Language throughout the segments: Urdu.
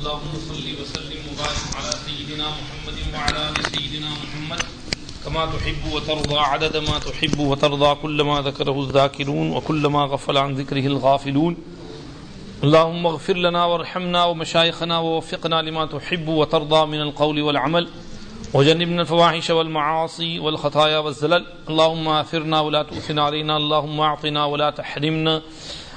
اللهم صل وسلم وبارك على سيدنا محمد وعلى آل سيدنا محمد. كما تحب وترضى. عدد ما تحب وترضى. كل ما ذكره الذاكرون وكل ما غفل عن ذكره الغافلون. اللهم اغفر لنا وارحمنا ومشايخنا ووفقنا لما تحب وترضى من القول والعمل. وجنبنا الفواحش والمعاصي والخطايا والزلل. اللهم اثرنا ولا تؤثنا علينا. اللهم اعطنا ولا تحرمنا.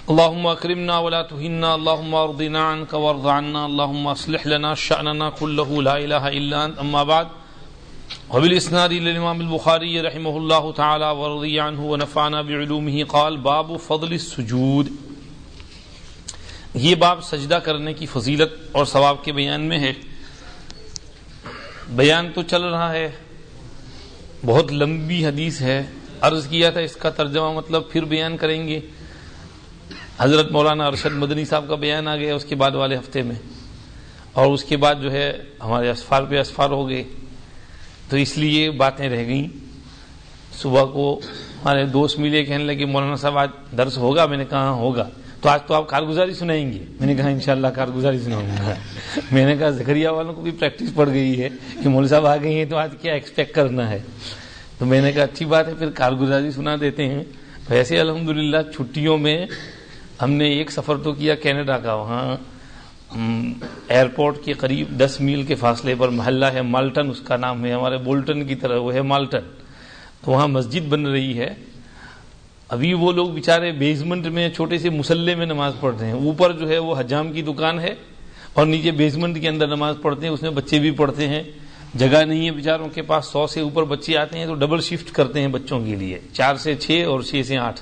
اللهم اكرمنا ولا تهنا. اللهم ارضنا عنك وارض عنا. اللهم اصلح لنا شأننا كله. لا اله الا انت اما بعد. وبالاسناد للامام البخاري رحمه الله تعالى ورضي عنه ونفعنا بعلومه قال باب فضل السجود. یہ باب سجدہ کرنے کی فضیلت اور ثواب کے بیان میں ہے. بیان تو چل رہا ہے۔ بہت لمبی حدیث ہے۔ عرض کیا تھا، اس کا ترجمہ مطلب پھر بیان کریں گے۔ حضرت مولانا ارشد مدنی صاحب کا بیان آ گیا اس کے بعد والے ہفتے میں۔ اور اس کے بعد جو ہے، ہمارے اسفار پہ اسفار ہو گئے۔ تو اس لیے باتیں رہ گئیں۔ صبح کو ہمارے دوست ملے کہنے لگے، مولانا صاحب، آج درس ہوگا؟ میں نے کہا ہاں، ہوگا۔ تو آج تو آپ کارگزاری سنائیں گے۔ میں نے کہا انشاءاللہ کارگزاری سناؤں گا۔ میں نے کہا زکریہ والوں کو بھی پریکٹس پڑ گئی ہے کہ مول صاحب آ گئی ہیں تو آج کیا ایکسپیکٹ کرنا ہے؟ تو میں نے کہا اچھی بات ہے، پھر کارگزاری سنا دیتے ہیں۔ ویسے الحمدللہ چھٹیوں میں ہم نے ایک سفر تو کیا کینیڈا کا۔ وہاں ایئرپورٹ کے قریب دس میل کے فاصلے پر محلہ ہے مالٹن، اس کا نام ہے ہمارے بولٹن کی طرح، وہ ہے مالٹن۔ تو وہاں مسجد بن رہی ہے۔ ابھی وہ لوگ بےچارے بیسمنٹ میں چھوٹے سے مسلح میں نماز پڑھتے ہیں۔ اوپر جو ہے وہ حجام کی دکان ہے اور نیچے بیسمنٹ کے اندر نماز پڑھتے ہیں، اس میں بچے بھی پڑھتے ہیں۔ جگہ نہیں ہے بیچاروں کے پاس، سو سے اوپر بچے آتے ہیں تو ڈبل شفٹ کرتے ہیں بچوں کے لیے۔ چار سے چھ اور چھ سے آٹھ۔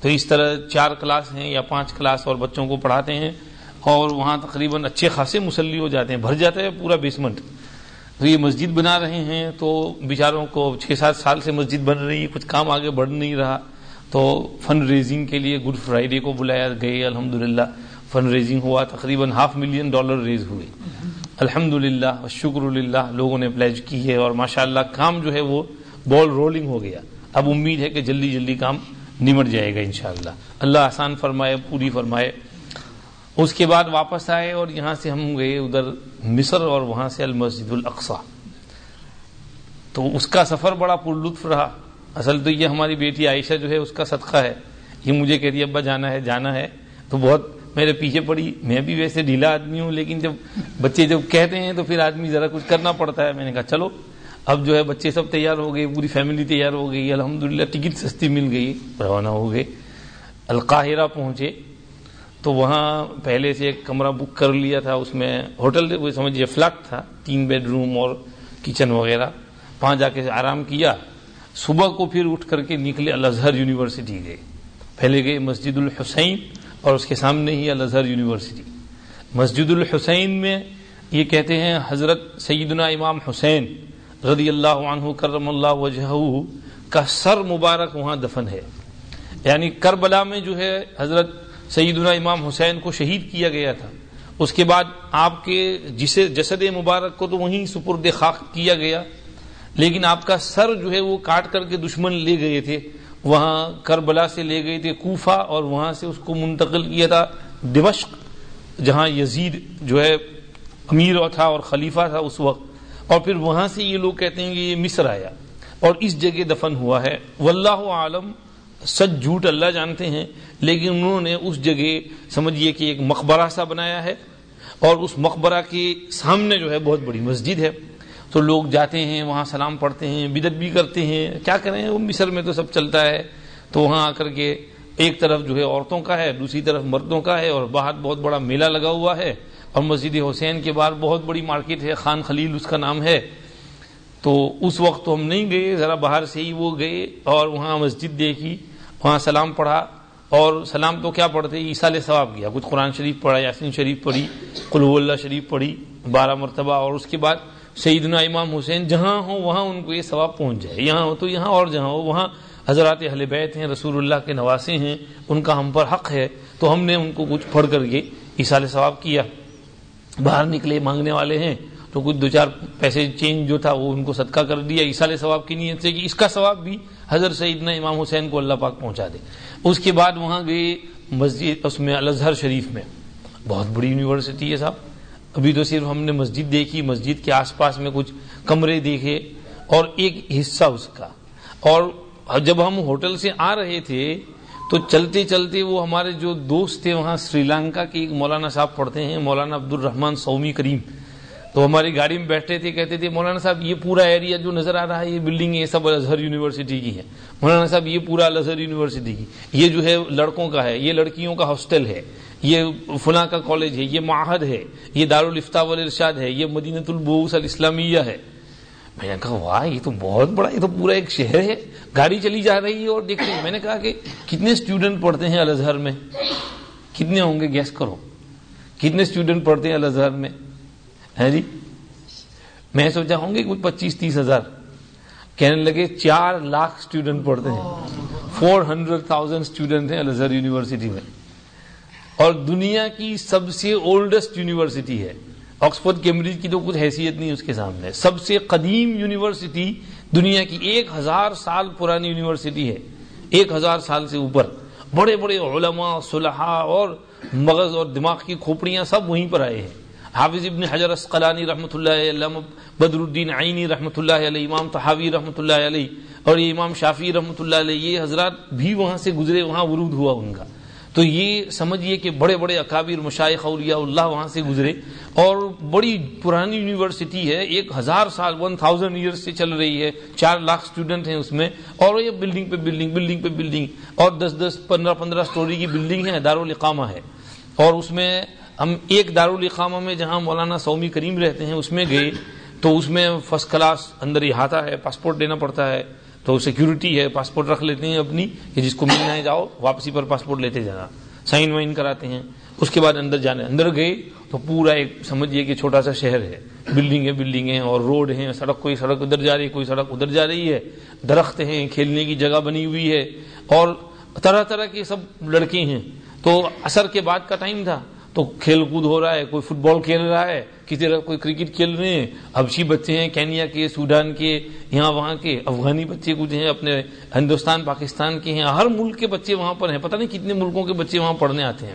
تو اس طرح چار کلاس ہیں یا پانچ کلاس اور بچوں کو پڑھاتے ہیں اور وہاں تقریباً اچھے خاصے مسلی ہو جاتے ہیں۔ بھر جاتا ہے پورا بیسمنٹ تو یہ مسجد بنا رہے ہیں تو بیچاروں کو چھ سات سال سے مسجد بن رہی ہے، کچھ کام آگے بڑھ نہیں رہا۔ تو فن ریزنگ کے لیے گڈ فرائیڈے کو بلایا گئے الحمد فن ریزنگ ہوا، تقریباً ہاف ملین ڈالر ریز ہوئے۔ الحمد للہ شکر اللہ لوگوں نے پلیج کی ہے اور ماشاء اللہ کام جو ہے وہ بال رولنگ ہو گیا۔ اب امید ہے کہ جلدی جلدی کام نمٹ جائے گا انشاءاللہ۔ اللہ آسان فرمائے، پوری فرمائے۔ اس کے بعد واپس آئے اور یہاں سے ہم گئے ادھر مصر اور وہاں سے المسجد الاقصا تو اس کا سفر بڑا پرلطف رہا۔ اصل تو یہ ہماری بیٹی عائشہ جو ہے اس کا صدقہ ہے۔ یہ مجھے کہتی ہے، ابا جانا ہے جانا ہے۔ تو بہت میرے پیچھے پڑی۔ میں بھی ویسے ڈھیلا آدمی ہوں، لیکن جب بچے جب کہتے ہیں تو پھر آدمی ذرا کچھ کرنا پڑتا ہے۔ میں نے کہا، چلو، اب جو ہے بچے سب تیار ہو گئے، پوری فیملی تیار ہو گئی الحمد للہ ٹکٹ سستی مل گئی، روانہ ہو گئے۔ القاہرہ پہنچے۔ تو وہاں پہلے سے ایک کمرہ بک کر لیا تھا۔ اس میں ہوٹل وہ سمجھیے فلیٹ تھا، تین بیڈ روم اور کچن وغیرہ۔ وہاں جا کے آرام کیا۔ صبح کو پھر اٹھ کر کے نکلے الازہر یونیورسٹی گئے۔ پہلے گئے مسجد الحسین اور اس کے سامنے ہی الازہر یونیورسٹی۔ مسجد الحسین میں یہ کہتے ہیں حضرت سیدنا امام حسین رضی اللہ عنہ کرم اللہ وجہ کا سر مبارک وہاں دفن ہے۔ یعنی کربلا میں جو ہے حضرت سیدنا امام حسین کو شہید کیا گیا تھا۔ اس کے بعد آپ کے جسے جسد مبارک کو تو وہیں سپرد خاک کیا گیا۔ لیکن آپ کا سر جو ہے وہ کاٹ کر کے دشمن لے گئے تھے۔ وہاں کربلا سے لے گئے تھے کوفہ اور وہاں سے اس کو منتقل کیا تھا دمشق، جہاں یزید جو ہے امیر تھا اور خلیفہ تھا اس وقت۔ اور پھر وہاں سے یہ لوگ کہتے ہیں کہ یہ مصر آیا۔ اور اس جگہ دفن ہوا ہے۔ واللہ عالم، سچ جھوٹ اللہ جانتے ہیں، لیکن انہوں نے اس جگہ سمجھیے کہ ایک مقبرہ سا بنایا ہے۔ اور اس مقبرہ کے سامنے جو ہے بہت بڑی مسجد ہے۔ تو لوگ جاتے ہیں، وہاں سلام پڑھتے ہیں بدت بھی کرتے ہیں۔ کیا کریں؟ وہ مصر میں تو سب چلتا ہے۔ تو وہاں آ کر کے ایک طرف جو ہے عورتوں کا ہے، دوسری طرف مردوں کا ہے اور باہر بہت بڑا میلہ لگا ہوا ہے۔ اور مسجد حسین کے باہر بہت بڑی مارکیٹ ہے، خان خلیل اس کا نام ہے۔ تو اس وقت تو ہم نہیں گئے، ذرا باہر سے ہی وہ گئے اور وہاں مسجد دیکھی، وہاں سلام پڑھا۔ اور سلام تو کیا پڑھتے؟ عیسال ثواب کیا کچھ قرآن شریف پڑھا، یاسین شریف پڑھی قلو اللہ شریف پڑھی، بارہ مرتبہ اور اس کے بعد سیدنا امام حسین جہاں ہو وہاں ان کو یہ ثواب پہنچ جائے۔ یہاں ہو تو یہاں اور جہاں ہو، وہاں حضرات اہل بیت ہیں، رسول اللہ کے نواسے ہیں، ان کا ہم پر حق ہے۔ تو ہم نے ان کو کچھ پڑھ کر کے عیسال ثواب کیا۔ باہر نکلے، مانگنے والے ہیں، تو کچھ دو چار پیسے چینج جو تھا وہ ان کو صدقہ کر دیا۔ عیسال ثواب کی نیت سے کہ اس کا ثواب بھی حضرت سیدنا امام حسین کو اللہ پاک پہنچا دے۔ اس کے بعد وہاں گئے مسجد، اس میں الازہر شریف میں۔ بہت بڑی یونیورسٹی ہے صاحب۔ ابھی تو صرف ہم نے مسجد دیکھی، مسجد کے آس پاس میں کچھ کمرے دیکھے اور ایک حصہ اس کا۔ اور جب ہم ہوٹل سے آ رہے تھے تو چلتے چلتے وہ ہمارے جو دوست تھے، وہاں سری لنکا کے ایک مولانا صاحب پڑھتے ہیں، مولانا عبد الرحمان سومی کریم۔ تو ہماری گاڑی میں بیٹھتے تھے، کہتے تھے، مولانا صاحب، یہ پورا ایریا جو نظر آ رہا ہے، یہ بلڈنگ یہ سب الظہر یونیورسٹی کی ہے۔ مولانا صاحب، یہ پورا الظہر یونیورسٹی کی۔ یہ جو ہے لڑکوں کا ہے، یہ لڑکیوں کا ہاسٹل ہے۔ یہ فلاں کا کالج ہے یہ معاہد ہے یہ دارالفتا والارشاد ہے یہ مدینت البوس الاسلامیہ ہے۔ میں نے کہا واہ یہ تو بہت بڑا یہ تو پورا ایک شہر ہے گاڑی چلی جا رہی ہے اور دیکھ رہی میں نے کہا کہ کتنے اسٹوڈنٹ پڑھتے ہیں الازہر میں؟ کتنے ہوں گے؟ گیس کرو۔ کتنے اسٹوڈنٹ پڑھتے ہیں الازہر میں؟ ہے جی؟ میں سوچا ہوں گے کچھ پچیس تیس ہزار۔ کہنے لگے چار لاکھ اسٹوڈنٹ پڑھتے ہیں۔ فور ہنڈریڈ تھاؤزینڈ اسٹوڈنٹ ہیں الازہر یونیورسٹی میں۔ اور دنیا کی سب سے اولڈسٹ یونیورسٹی ہے۔ آکسفورڈ، کیمبرج کی تو کچھ حیثیت نہیں اس کے سامنے۔ سب سے قدیم یونیورسٹی دنیا کی ایک ہزار سال پرانی یونیورسٹی ہے۔ ایک ہزار سال سے اوپر۔ بڑے بڑے علماء، صلحاء اور مغز اور دماغ کی کھوپڑیاں سب وہیں پر آئے ہیں۔ حافظ ابن حجر اسقلانی رحمۃ اللہ علیہ بدر الدین عینی رحمۃ اللہ علیہ، امام تحاوی رحمۃ اللہ علیہ اور یہ امام شافی رحمۃ اللہ علیہ، یہ حضرات بھی وہاں سے گزرے، وہاں ورود ہوا ان کا۔ تو یہ سمجھیے کہ بڑے بڑے اکابر مشائق اولیاء اللہ وہاں سے گزرے اور بڑی پرانی یونیورسٹی ہے، ایک ہزار سال ون تھاؤزینڈ ایئرس سے چل رہی ہے، چار لاکھ اسٹوڈنٹ ہیں اس میں اور یہ بلڈنگ پہ بلڈنگ بلڈنگ پہ بلڈنگ اور دس دس پندرہ پندرہ سٹوری کی بلڈنگ ہے دارالقامہ ہے اور اس میں ہم ایک دارالقامہ میں جہاں مولانا سومی کریم رہتے ہیں، اس میں گئے تو اس میں فرسٹ کلاس اندر احاطہ ہے پاسپورٹ دینا پڑتا ہے۔ تو سیکورٹی ہے پاسپورٹ رکھ لیتے ہیں اپنی کہ جس کو ملنا ہے جاؤ، واپسی پر پاسپورٹ لیتے جانا۔ سائن وائن کراتے ہیں۔ اس کے بعد اندر جانے، اندر گئے تو پورا ایک سمجھیے کہ چھوٹا سا شہر ہے۔ بلڈنگ بلڈنگیں اور روڈ ہیں، سڑک کوئی سڑک ادھر جا رہی ہے، کوئی سڑک ادھر جا رہی ہے۔ درخت ہیں، کھیلنے کی جگہ بنی ہوئی ہے۔ اور طرح طرح کے سب لڑکے ہیں۔ تو اثر کے بعد کا ٹائم تھا۔ تو کھیل کود ہو رہا ہے، کوئی فٹ بال کھیل رہا ہے، کسی طرح کوئی کرکٹ کھیل رہے ہیں۔ ابشی جی بچے ہیں، کینیا کے، سوڈان کے، یہاں وہاں کے، افغانی بچے کچھ ہیں، اپنے ہندوستان، پاکستان کے ہیں، ہر ملک کے بچے وہاں پر ہیں۔ پتہ نہیں کتنے ملکوں کے بچے وہاں پڑھنے آتے ہیں۔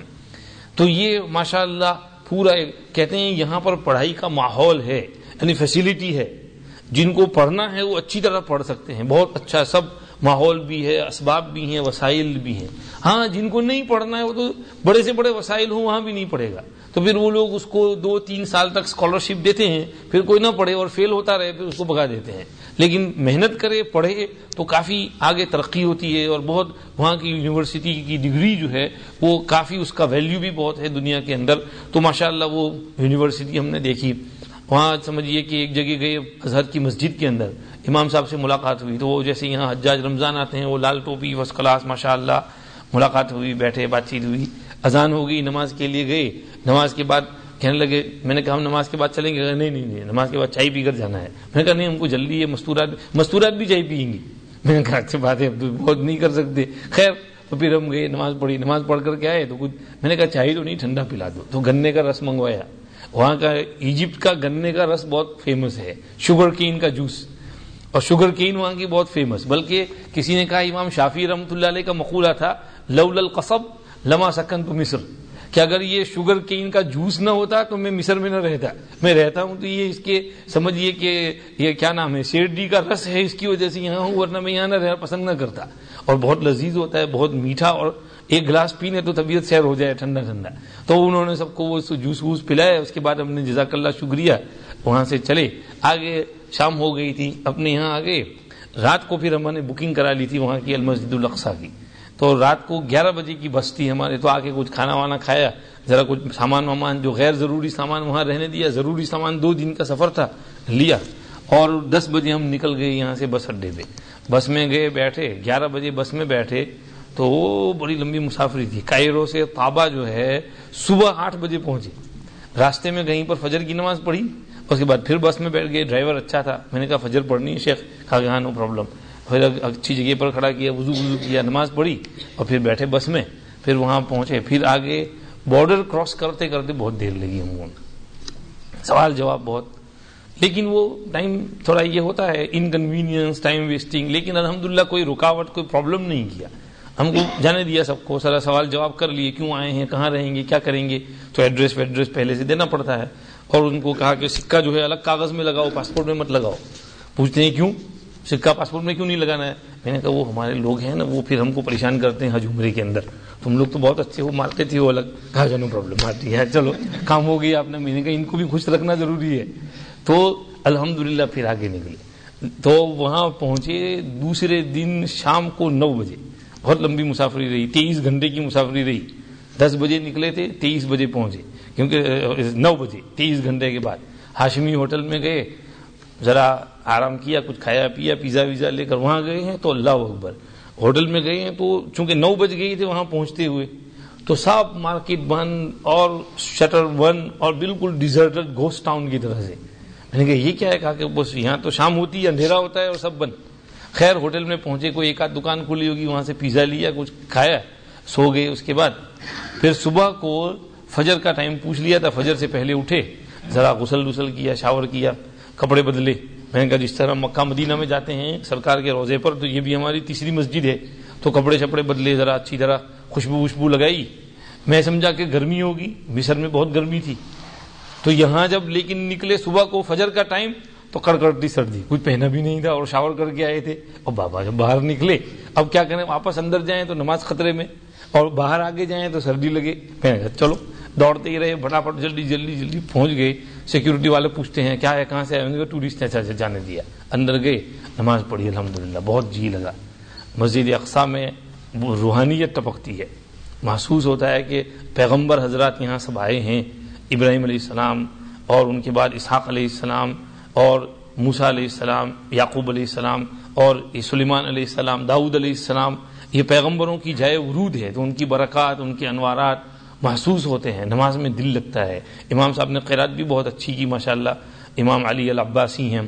تو یہ ماشاء اللہ پورا کہتے ہیں یہاں پر پڑھائی کا ماحول ہے یعنی فیسلٹی ہے۔ جن کو پڑھنا ہے وہ اچھی طرح پڑھ سکتے ہیں، بہت اچھا سب ماحول بھی ہے، اسباب بھی ہیں، وسائل بھی ہیں۔ ہاں جن کو نہیں پڑھنا ہے، وہ تو بڑے سے بڑے وسائل ہوں، وہاں بھی نہیں پڑھے گا۔ تو پھر وہ لوگ اس کو دو، تین سال تک اسکالرشپ دیتے ہیں، پھر کوئی نہ پڑھے اور فیل ہوتا رہے، پھر اس کو بگا دیتے ہیں۔ لیکن محنت کرے، پڑھے تو کافی آگے ترقی ہوتی ہے اور بہت وہاں کی یونیورسٹی کی ڈگری جو ہے، وہ کافی اس کا ویلیو بھی بہت ہے دنیا کے اندر۔ تو ماشاء اللہ وہ یونیورسٹی ہم نے دیکھی۔ وہاں سمجھیے کہ ایک جگہ گئے اظہر کی مسجد کے اندر، امام صاحب سے ملاقات ہوئی، تو وہ جیسے یہاں حجاج رمضان آتے ہیں، وہ لال ٹوپی فرسٹ کلاس ماشاء اللہ ملاقات ہوئی، بیٹھے، بات چیت ہوئی، اذان ہو گئی، نماز کے لیے گئے۔ نماز کے بعد کہنے لگے، میں نے کہا ہم نماز کے بعد چلیں گے؟ نہیں نہیں نہیں، نماز کے بعد چائے پی کر جانا ہے۔ میں نے کہا، نہیں، ہم کو جلدی ہے، مستورات مستورات بھی چائے پیئیں گی میں نے کہا اچھی بات ہے بہت نہیں کر سکتے۔ خیر، تو پھر ہم گئے، نماز پڑھی، نماز پڑھ کر کے آئے، تو کچھ، میں نے کہا، چائے تو نہیں، ٹھنڈا پلا دو۔ تو گنے کا رس منگوایا۔ وہاں کا ایجپٹ کا گنے کا رس بہت فیمس ہے۔ شوگر کین کا جوس۔ اور شوگر کین وہاں کی بہت فیمس بلکہ کسی نے کہا امام شافی رحمۃ اللہ علیہ کا مقولہ تھا لول القصب لما سکن تو مصر۔ کہ اگر یہ شوگر کین کا جوس نہ ہوتا تو میں مصر میں نہ رہتا۔ میں رہتا ہوں تو یہ اس کے سمجھیے کہ یہ کیا نام ہے، شیرڈی کا رس ہے اس کی وجہ سے یہاں ہوں، ورنہ میں یہاں نہ رہنا پسند نہ کرتا۔ اور بہت لذیذ ہوتا ہے، بہت میٹھا اور ایک گلاس پینے تو طبیعت سیر ہو جائے ٹھنڈا ٹھنڈا۔ تو انہوں نے سب کو وہ جوس ووس پلایا، اس کے بعد ہم نے جزاک اللہ شکریہ، وہاں سے چلے۔ آگے شام ہو گئی تھی، اپنے یہاں آگے رات کو پھر ہم نے بکنگ کرا لی تھی وہاں کی المسجد القصا کی۔ تو رات کو گیارہ بجے کی بس تھی ہمارے، تو آ کے کچھ کھانا وانا کھایا۔ ذرا کچھ سامان وامان جو غیر ضروری سامان وہاں رہنے دیا، ضروری سامان دو دن کا سفر تھا، لیا۔ اور دس بجے ہم نکل گئے یہاں سے بس اڈے پہ۔ بس میں گئے، بیٹھے۔ گیارہ بجے بس میں بیٹھے۔ تو وہ بڑی لمبی مسافری تھی۔ کائرو سے تابا جو ہے، صبح آٹھ بجے پہنچے۔ راستے میں کہیں پر فجر کی نماز پڑھی۔ اس کے بعد پھر بس میں بیٹھ گئے۔ ڈرائیور اچھا تھا۔ میں نے کہا، فجر پڑھنی ہے شیخ؟ کہا کہ ہاں نو پرابلم پھر اچھی جگہ پر کھڑا کیا، وضو وضو کیا، نماز پڑھی اور پھر بیٹھے بس میں۔ پھر وہاں پہنچے۔ پھر آگے بارڈر کراس کرتے کرتے بہت دیر لگی ہم کو۔ سوال جواب بہت۔ لیکن وہ ٹائم تھوڑا یہ ہوتا ہے انکنوینئنس ٹائم ویسٹنگ لیکن الحمدللہ کوئی رکاوٹ، کوئی پرابلم نہیں کیا۔ ہم کو جانے دیا سب کو، سارا سوال جواب کر لیے، کیوں آئے ہیں، کہاں رہیں گے، کیا کریں گے؟ تو ایڈریس ویڈریس پہلے سے دینا پڑتا ہے۔ اور ان کو کہا کہ سکہ جو ہے الگ کاغذ میں لگاؤ، پاسپورٹ میں مت لگاؤ۔ پوچھتے ہیں کیوں؟ سکہ پاسپورٹ میں کیوں نہیں لگانا ہے؟ میں نے کہا وہ ہمارے لوگ ہیں نا، وہ پھر ہم کو پریشان کرتے ہیں حج عمرے کے اندر۔ تم لوگ تو بہت اچھے ہو مارتے تھے وہ الگ۔ کہا جانو پرابلم آتی ہے۔ چلو، کام ہو گیا آپ نے میں نے کہا ان کو بھی خوش رکھنا ضروری ہے۔ تو الحمد پھر آگے نکلے۔ تو وہاں پہنچے دوسرے دن شام کو نو بجے۔ بہت لمبی مسافری رہی، تیئیس گھنٹے کی مسافری رہی۔ دس بجے نکلے تھے، تیئیس بجے پہنچے۔ کیونکہ نو بجے، تیئیس گھنٹے کے بعد۔ ہاشمی ہوٹل میں گئے، ذرا آرام کیا، کچھ کھایا پیا، پیزا ویزا لے کر وہاں گئے ہیں تو اللہ اکبر۔ ہوٹل میں گئے ہیں تو چونکہ نو بج گئی تھے وہاں پہنچتے ہوئے۔ تو سب مارکیٹ بند اور شٹر بند اور بالکل ڈیزرٹڈ گوسٹ ٹاؤن کی طرح سے۔ میں نے کہا، یہ کیا ہے؟ کہا کہ بس یہاں تو شام ہوتی ہے اندھیرا ہوتا ہے اور سب بند۔ خیر ہوٹل میں پہنچے، کوئی ایک آدھ دکان کھلی ہوگی، وہاں سے پیزا لیا، کچھ کھایا، سو گئے، اس کے بعد پھر صبح کو فجر کا ٹائم پوچھ لیا تھا، فجر سے پہلے اٹھے، ذرا غسل وسل کیا، شاور کیا، کپڑے بدلے۔ میں نے کہا، جس طرح مکہ مدینہ میں جاتے ہیں، سرکار کے روزے پر، تو یہ بھی ہماری تیسری مسجد ہے۔ تو کپڑے شپڑے بدلے، ذرا اچھی طرح خوشبو وشبو لگائی۔ میں سمجھا کہ گرمی ہوگی، مصر میں بہت گرمی تھی۔ تو یہاں جب لیکن نکلے صبح کو فجر کا ٹائم تو کڑکڑتی سردی کچھ پہنا بھی نہیں تھا اور شاور کر کے آئے تھے۔ اور بابا جب باہر نکلے، اب کیا کریں؟ واپس اندر جائیں تو نماز خطرے میں، اور باہر آگے جائیں تو سردی لگے۔ چلو، دوڑتے ہی رہے فٹافٹ جلدی جلدی جلدی پہنچ گئے۔ سیکورٹی والے پوچھتے ہیں، کیا ہے؟ کہاں سے آئے ٹورسٹ ایسا اچھا اچھا جانے دیا۔ اندر گئے، نماز پڑھی الحمد بہت جی لگا۔ مسجد اقسا میں روحانیت ٹپکتی ہے۔ محسوس ہوتا ہے کہ پیغمبر حضرات یہاں سب آئے ہیں، ابراہیم علیہ السلام اور ان کے بعد اسحاق علیہ السلام اور موسا علیہ السلام، یعقوب علیہ السلام اور سلیمان علیہ السلام، داؤد علیہ السلام، یہ پیغمبروں کی جائے ورود ہے تو ان کی برکات، ان کے انوارات محسوس ہوتے ہیں، نماز میں دل لگتا ہے۔ امام صاحب نے قیرات بھی بہت اچھی کی ماشاء اللہ امام علی العباسی ہیں۔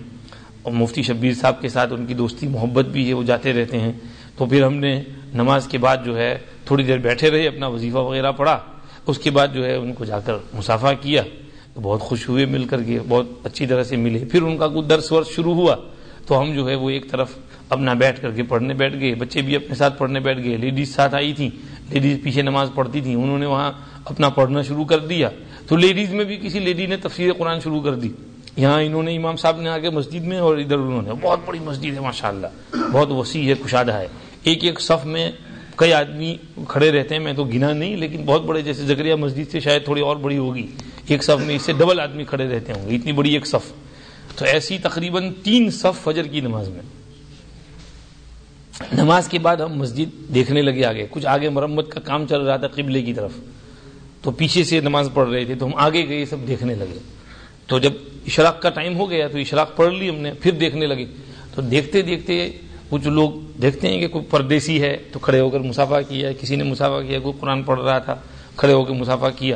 اور مفتی شبیر صاحب کے ساتھ ان کی دوستی، محبت بھی ہے، وہ جاتے رہتے ہیں۔ تو پھر ہم نے نماز کے بعد جو ہے تھوڑی دیر بیٹھے رہے، اپنا وظیفہ وغیرہ پڑھا۔ اس کے بعد جو ہے ان کو جا کر مسافہ کیا۔ بہت خوش ہوئے مل کر کے، بہت اچھی طرح سے ملے۔ پھر ان کا کچھ درس ورس شروع ہوا تو ہم جو ہے وہ ایک طرف اپنا بیٹھ کر کے پڑھنے بیٹھ گئے۔ بچے بھی اپنے ساتھ پڑھنے بیٹھ گئے۔ لیڈیز ساتھ آئی تھیں۔ لیڈیز پیچھے نماز پڑھتی تھیں۔ انہوں نے وہاں اپنا پڑھنا شروع کر دیا۔ تو لیڈیز میں بھی کسی لیڈی نے تفسیر قرآن شروع کر دی۔ یہاں انہوں نے امام صاحب نے آگے مسجد میں اور ادھر انہوں نے، بہت بڑی مسجد ہے ماشاء اللہ بہت وسیع ہے، کشادہ ہے۔ ایک ایک صف میں کئی آدمی کھڑے رہتے ہیں۔ میں تو گنا نہیں، لیکن بہت بڑے، جیسے زکریہ مسجد سے شاید تھوڑی اور بڑی ہوگی۔ ایک صف میں اس سے ڈبل آدمی کھڑے رہتے ہوں گے، اتنی بڑی ایک صف۔ تو ایسی تقریباً تین صف فجر کی نماز میں۔ نماز کے بعد ہم مسجد دیکھنے لگے آگے۔ کچھ آگے مرمت کا کام چل رہا تھا قبلے کی طرف۔ تو پیچھے سے نماز پڑھ رہے تھے، تو ہم آگے گئے، سب دیکھنے لگے۔ تو جب اشراق کا ٹائم ہو گیا تو اشراق پڑھ لی ہم نے، پھر دیکھنے لگے۔ تو دیکھتے دیکھتے کچھ لوگ دیکھتے ہیں کہ کوئی پردیسی ہے تو کھڑے ہو کر مسافہ کیا، کسی نے مسافہ کیا، کوئی قرآن پڑھ رہا تھا، کھڑے ہو کے مسافہ کیا۔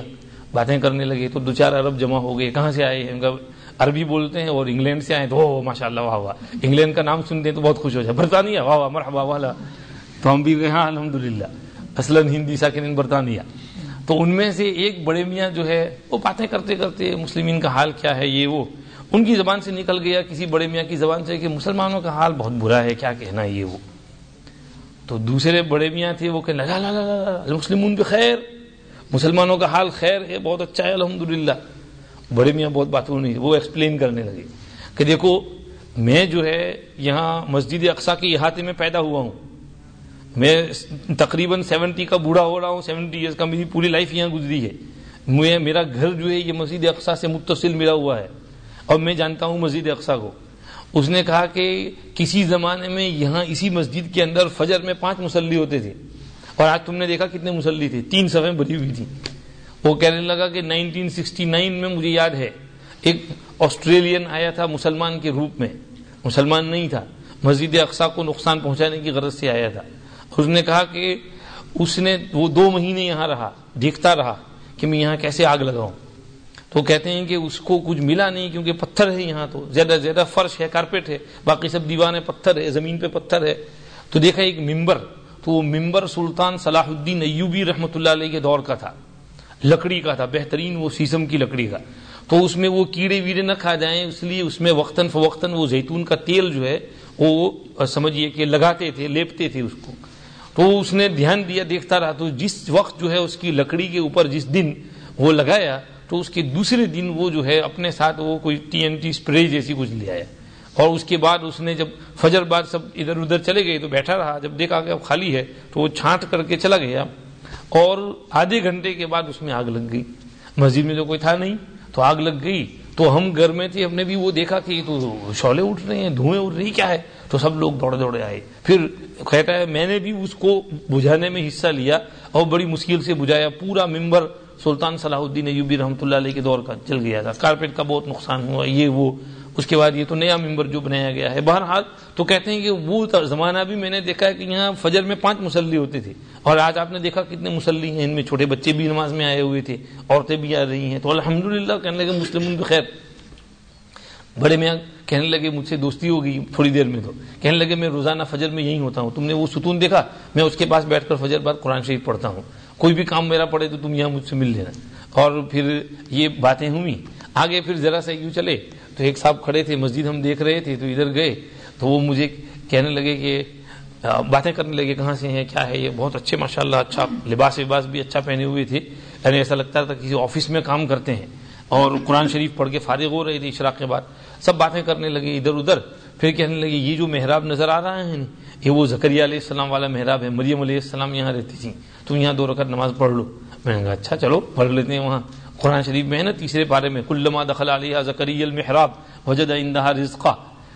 باتیں کرنے لگے تو دو چار ارب جمع ہو گئے۔ کہاں سے آئے؟ ہیں عربی بولتے ہیں اور انگلینڈ سے آئے تو ماشاء اللہ واہ واہ۔ انگلینڈ کا نام سنتے ہیں تو بہت خوش ہو جائے۔ برطانیہ، واہ واہ، مرحبا والا تو ہم بھی گئے ہاں الحمد للہ اصلاً ہندی ساکن برطانیہ۔ تو ان میں سے ایک بڑے میاں جو ہے، وہ باتیں کرتے کرتے مسلمین کا حال کیا ہے؟ یہ وہ، ان کی زبان سے نکل گیا کسی بڑے میاں کی زبان سے کہ مسلمانوں کا حال بہت برا ہے، کیا کہنا یہ وہ۔ تو دوسرے بڑے میاں تھے، وہ کہ لگا لگا مسلم خیر مسلمانوں کا حال خیر ہے، بہت اچھا ہے الحمد بڑے میاں بہت باتوں نہیں وہ ایکسپلین کرنے لگے کہ دیکھو، میں جو ہے یہاں مسجد اقسا کے احاطے میں پیدا ہوا ہوں۔ میں تقریباً سیونٹی کا بوڑھا ہو رہا ہوں سیونٹی ایئرس کا میری پوری لائف یہاں گزری ہے۔ میں میرا گھر جو ہے یہ مسجد اقسا سے متصل ملا ہوا ہے۔ اور میں جانتا ہوں مسجد اقسا کو۔ اس نے کہا کہ کسی زمانے میں یہاں اسی مسجد کے اندر فجر میں پانچ مسلی ہوتے تھے۔ اور آج تم نے دیکھا کتنے مسلی تھے، تین سفیں بھری ہوئی تھی وہ کہنے لگا کہ نائنٹین سکسٹی نائن میں مجھے یاد ہے، ایک آسٹریلین آیا تھا مسلمان کے روپ میں۔ مسلمان نہیں تھا، مسجد اقسا کو نقصان پہنچانے کی غرض سے آیا تھا۔ اس نے کہا کہ اس نے، وہ دو مہینے یہاں رہا، دیکھتا رہا کہ میں یہاں کیسے آگ لگاؤں۔ تو کہتے ہیں کہ اس کو کچھ ملا نہیں کیونکہ پتھر ہے یہاں تو، زیادہ زیادہ فرش ہے، کارپیٹ ہے، باقی سب دیوانے پتھر ہے، زمین پہ پتھر ہے۔ تو دیکھا ایک ممبر تو وہ ممبر سلطان صلاح الدین ایوبی رحمۃ اللہ علیہ کے دور کا تھا، لکڑی کا تھا، بہترین وہ سیسم کی لکڑی کا تو اس میں وہ کیڑے ویڑے نہ کھا جائیں، اس لیے اس میں وقتاً فوقتاً وہ زیتون کا تیل جو ہے، وہ سمجھیے کہ لگاتے تھے، لیپتے تھے اس کو۔ تو اس نے دھیان دیا، دیکھتا رہا۔ تو جس وقت جو ہے اس کی لکڑی کے اوپر جس دن وہ لگایا، تو اس کے دوسرے دن وہ جو ہے اپنے ساتھ وہ کوئی ٹی این ٹی اسپرے جیسی کچھ لے آیا۔ اور اس کے بعد اس نے جب فجر بعد سب ادھر ادھر چلے گئے تو بیٹھا رہا۔ جب دیکھا کہ اب خالی ہے تو وہ چھانٹ کر کے چلا گیا۔ اور آدھے گھنٹے کے بعد اس میں آگ لگ گئی۔ مسجد میں تو کوئی تھا نہیں، تو آگ لگ گئی۔ تو ہم گھر میں تھے، ہم نے بھی وہ دیکھا کہ تو شولے اٹھ رہے ہیں، دھوئیں اٹھ رہی، کیا ہے؟ تو سب لوگ دوڑے دوڑے آئے۔ پھر کہتا ہے، میں نے بھی اس کو بجھانے میں حصہ لیا اور بڑی مشکل سے بجھایا۔ پورا ممبر سلطان صلاح الدین ایوبی رحمۃ اللہ علیہ کے دور کا چل گیا تھا۔ کارپیٹ کا بہت نقصان ہوا، یہ وہ۔ اس کے بعد یہ تو نیا ممبر جو بنایا گیا ہے۔ بہرحال تو کہتے ہیں کہ وہ زمانہ بھی میں نے دیکھا ہے کہ یہاں فجر میں پانچ مسلی ہوتے تھے اور آج آپ نے دیکھا کتنے مسلی ہیں۔ ان میں چھوٹے بچے بھی نماز میں آئے ہوئے تھے۔ عورتیں بھی آ رہی ہیں۔ تو الحمد للہ کہنے لگے مسلم بخیر بڑے میاں کہنے لگے مجھ سے دوستی ہو گئی تھوڑی دیر میں تو۔ کہنے لگے میں روزانہ فجر میں یہی ہوتا ہوں۔ تم نے وہ ستون دیکھا؟ میں اس کے پاس بیٹھ کر فجر بعد قرآن شریف پڑھتا ہوں۔ کوئی بھی کام میرا پڑے تو تم یہاں مجھ سے مل لینا۔ اور پھر یہ باتیں ہوئی آگے پھر ذرا سا یوں چلے۔ تو ایک صاحب کھڑے تھے، مسجد ہم دیکھ رہے تھے، تو ادھر گئے۔ تو وہ مجھے کہنے لگے کہ باتیں کرنے لگے، کہاں سے ہیں، کیا ہے؟ یہ بہت اچھے ماشاء اللہ اچھا لباس وباس بھی اچھا پہنے ہوئے تھے۔ یعنی ایسا لگتا تھا کسی آفس میں کام کرتے ہیں۔ اور قرآن شریف پڑھ کے فارغ ہو رہے تھے اشراق کے بعد۔ سب باتیں کرنے لگے ادھر ادھر۔ پھر کہنے لگے، یہ جو محراب نظر آ رہا ہے، یہ وہ زکریہ علیہ السلام والا محراب ہے۔ مریم علیہ السلام یہاں رہتی تھی تم یہاں دو رکعت نماز پڑھ لو۔ میں نے کہا اچھا چلو، پڑھ لیتے ہیں وہاں۔ قرآن شریف میں ہے نا، تیسرے پارے میں، کلما دخل علیہ زکری المحراب، وجد اندہا رزقا۔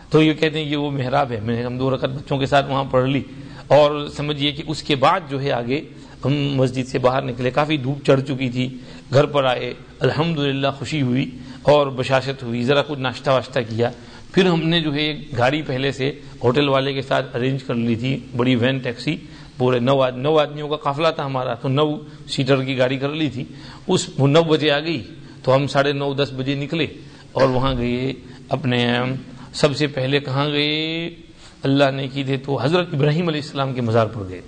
تو یہ کہتے ہیں یہ وہ محراب ہے۔ میں نے ہم دو رکعت بچوں کے ساتھ وہاں پڑھ لی۔ اور سمجھیے کہ اس کے بعد جو ہے آگے ہم مسجد سے باہر نکلے۔ کافی دھوپ چڑھ چکی تھی۔ گھر پر آئے الحمد خوشی ہوئی اور بشاشت ہوئی۔ ذرا کچھ ناشتہ واشتہ کیا۔ پھر ہم نے جو ہے گاڑی پہلے سے ہوٹل والے کے ساتھ ارینج کر لی تھی، بڑی وین ٹیکسی۔ پورے نو نو آدمیوں کا قافلہ تھا ہمارا، تو نو سیٹر کی گاڑی کر لی تھی۔ اس وہ نو بجے آ گئی، تو ہم ساڑھے نو، دس بجے نکلے اور وہاں گئے اپنے، سب سے پہلے کہاں گئے؟ اللہ نے کی تھے تو حضرت ابراہیم علیہ السلام کے مزار پر گئے۔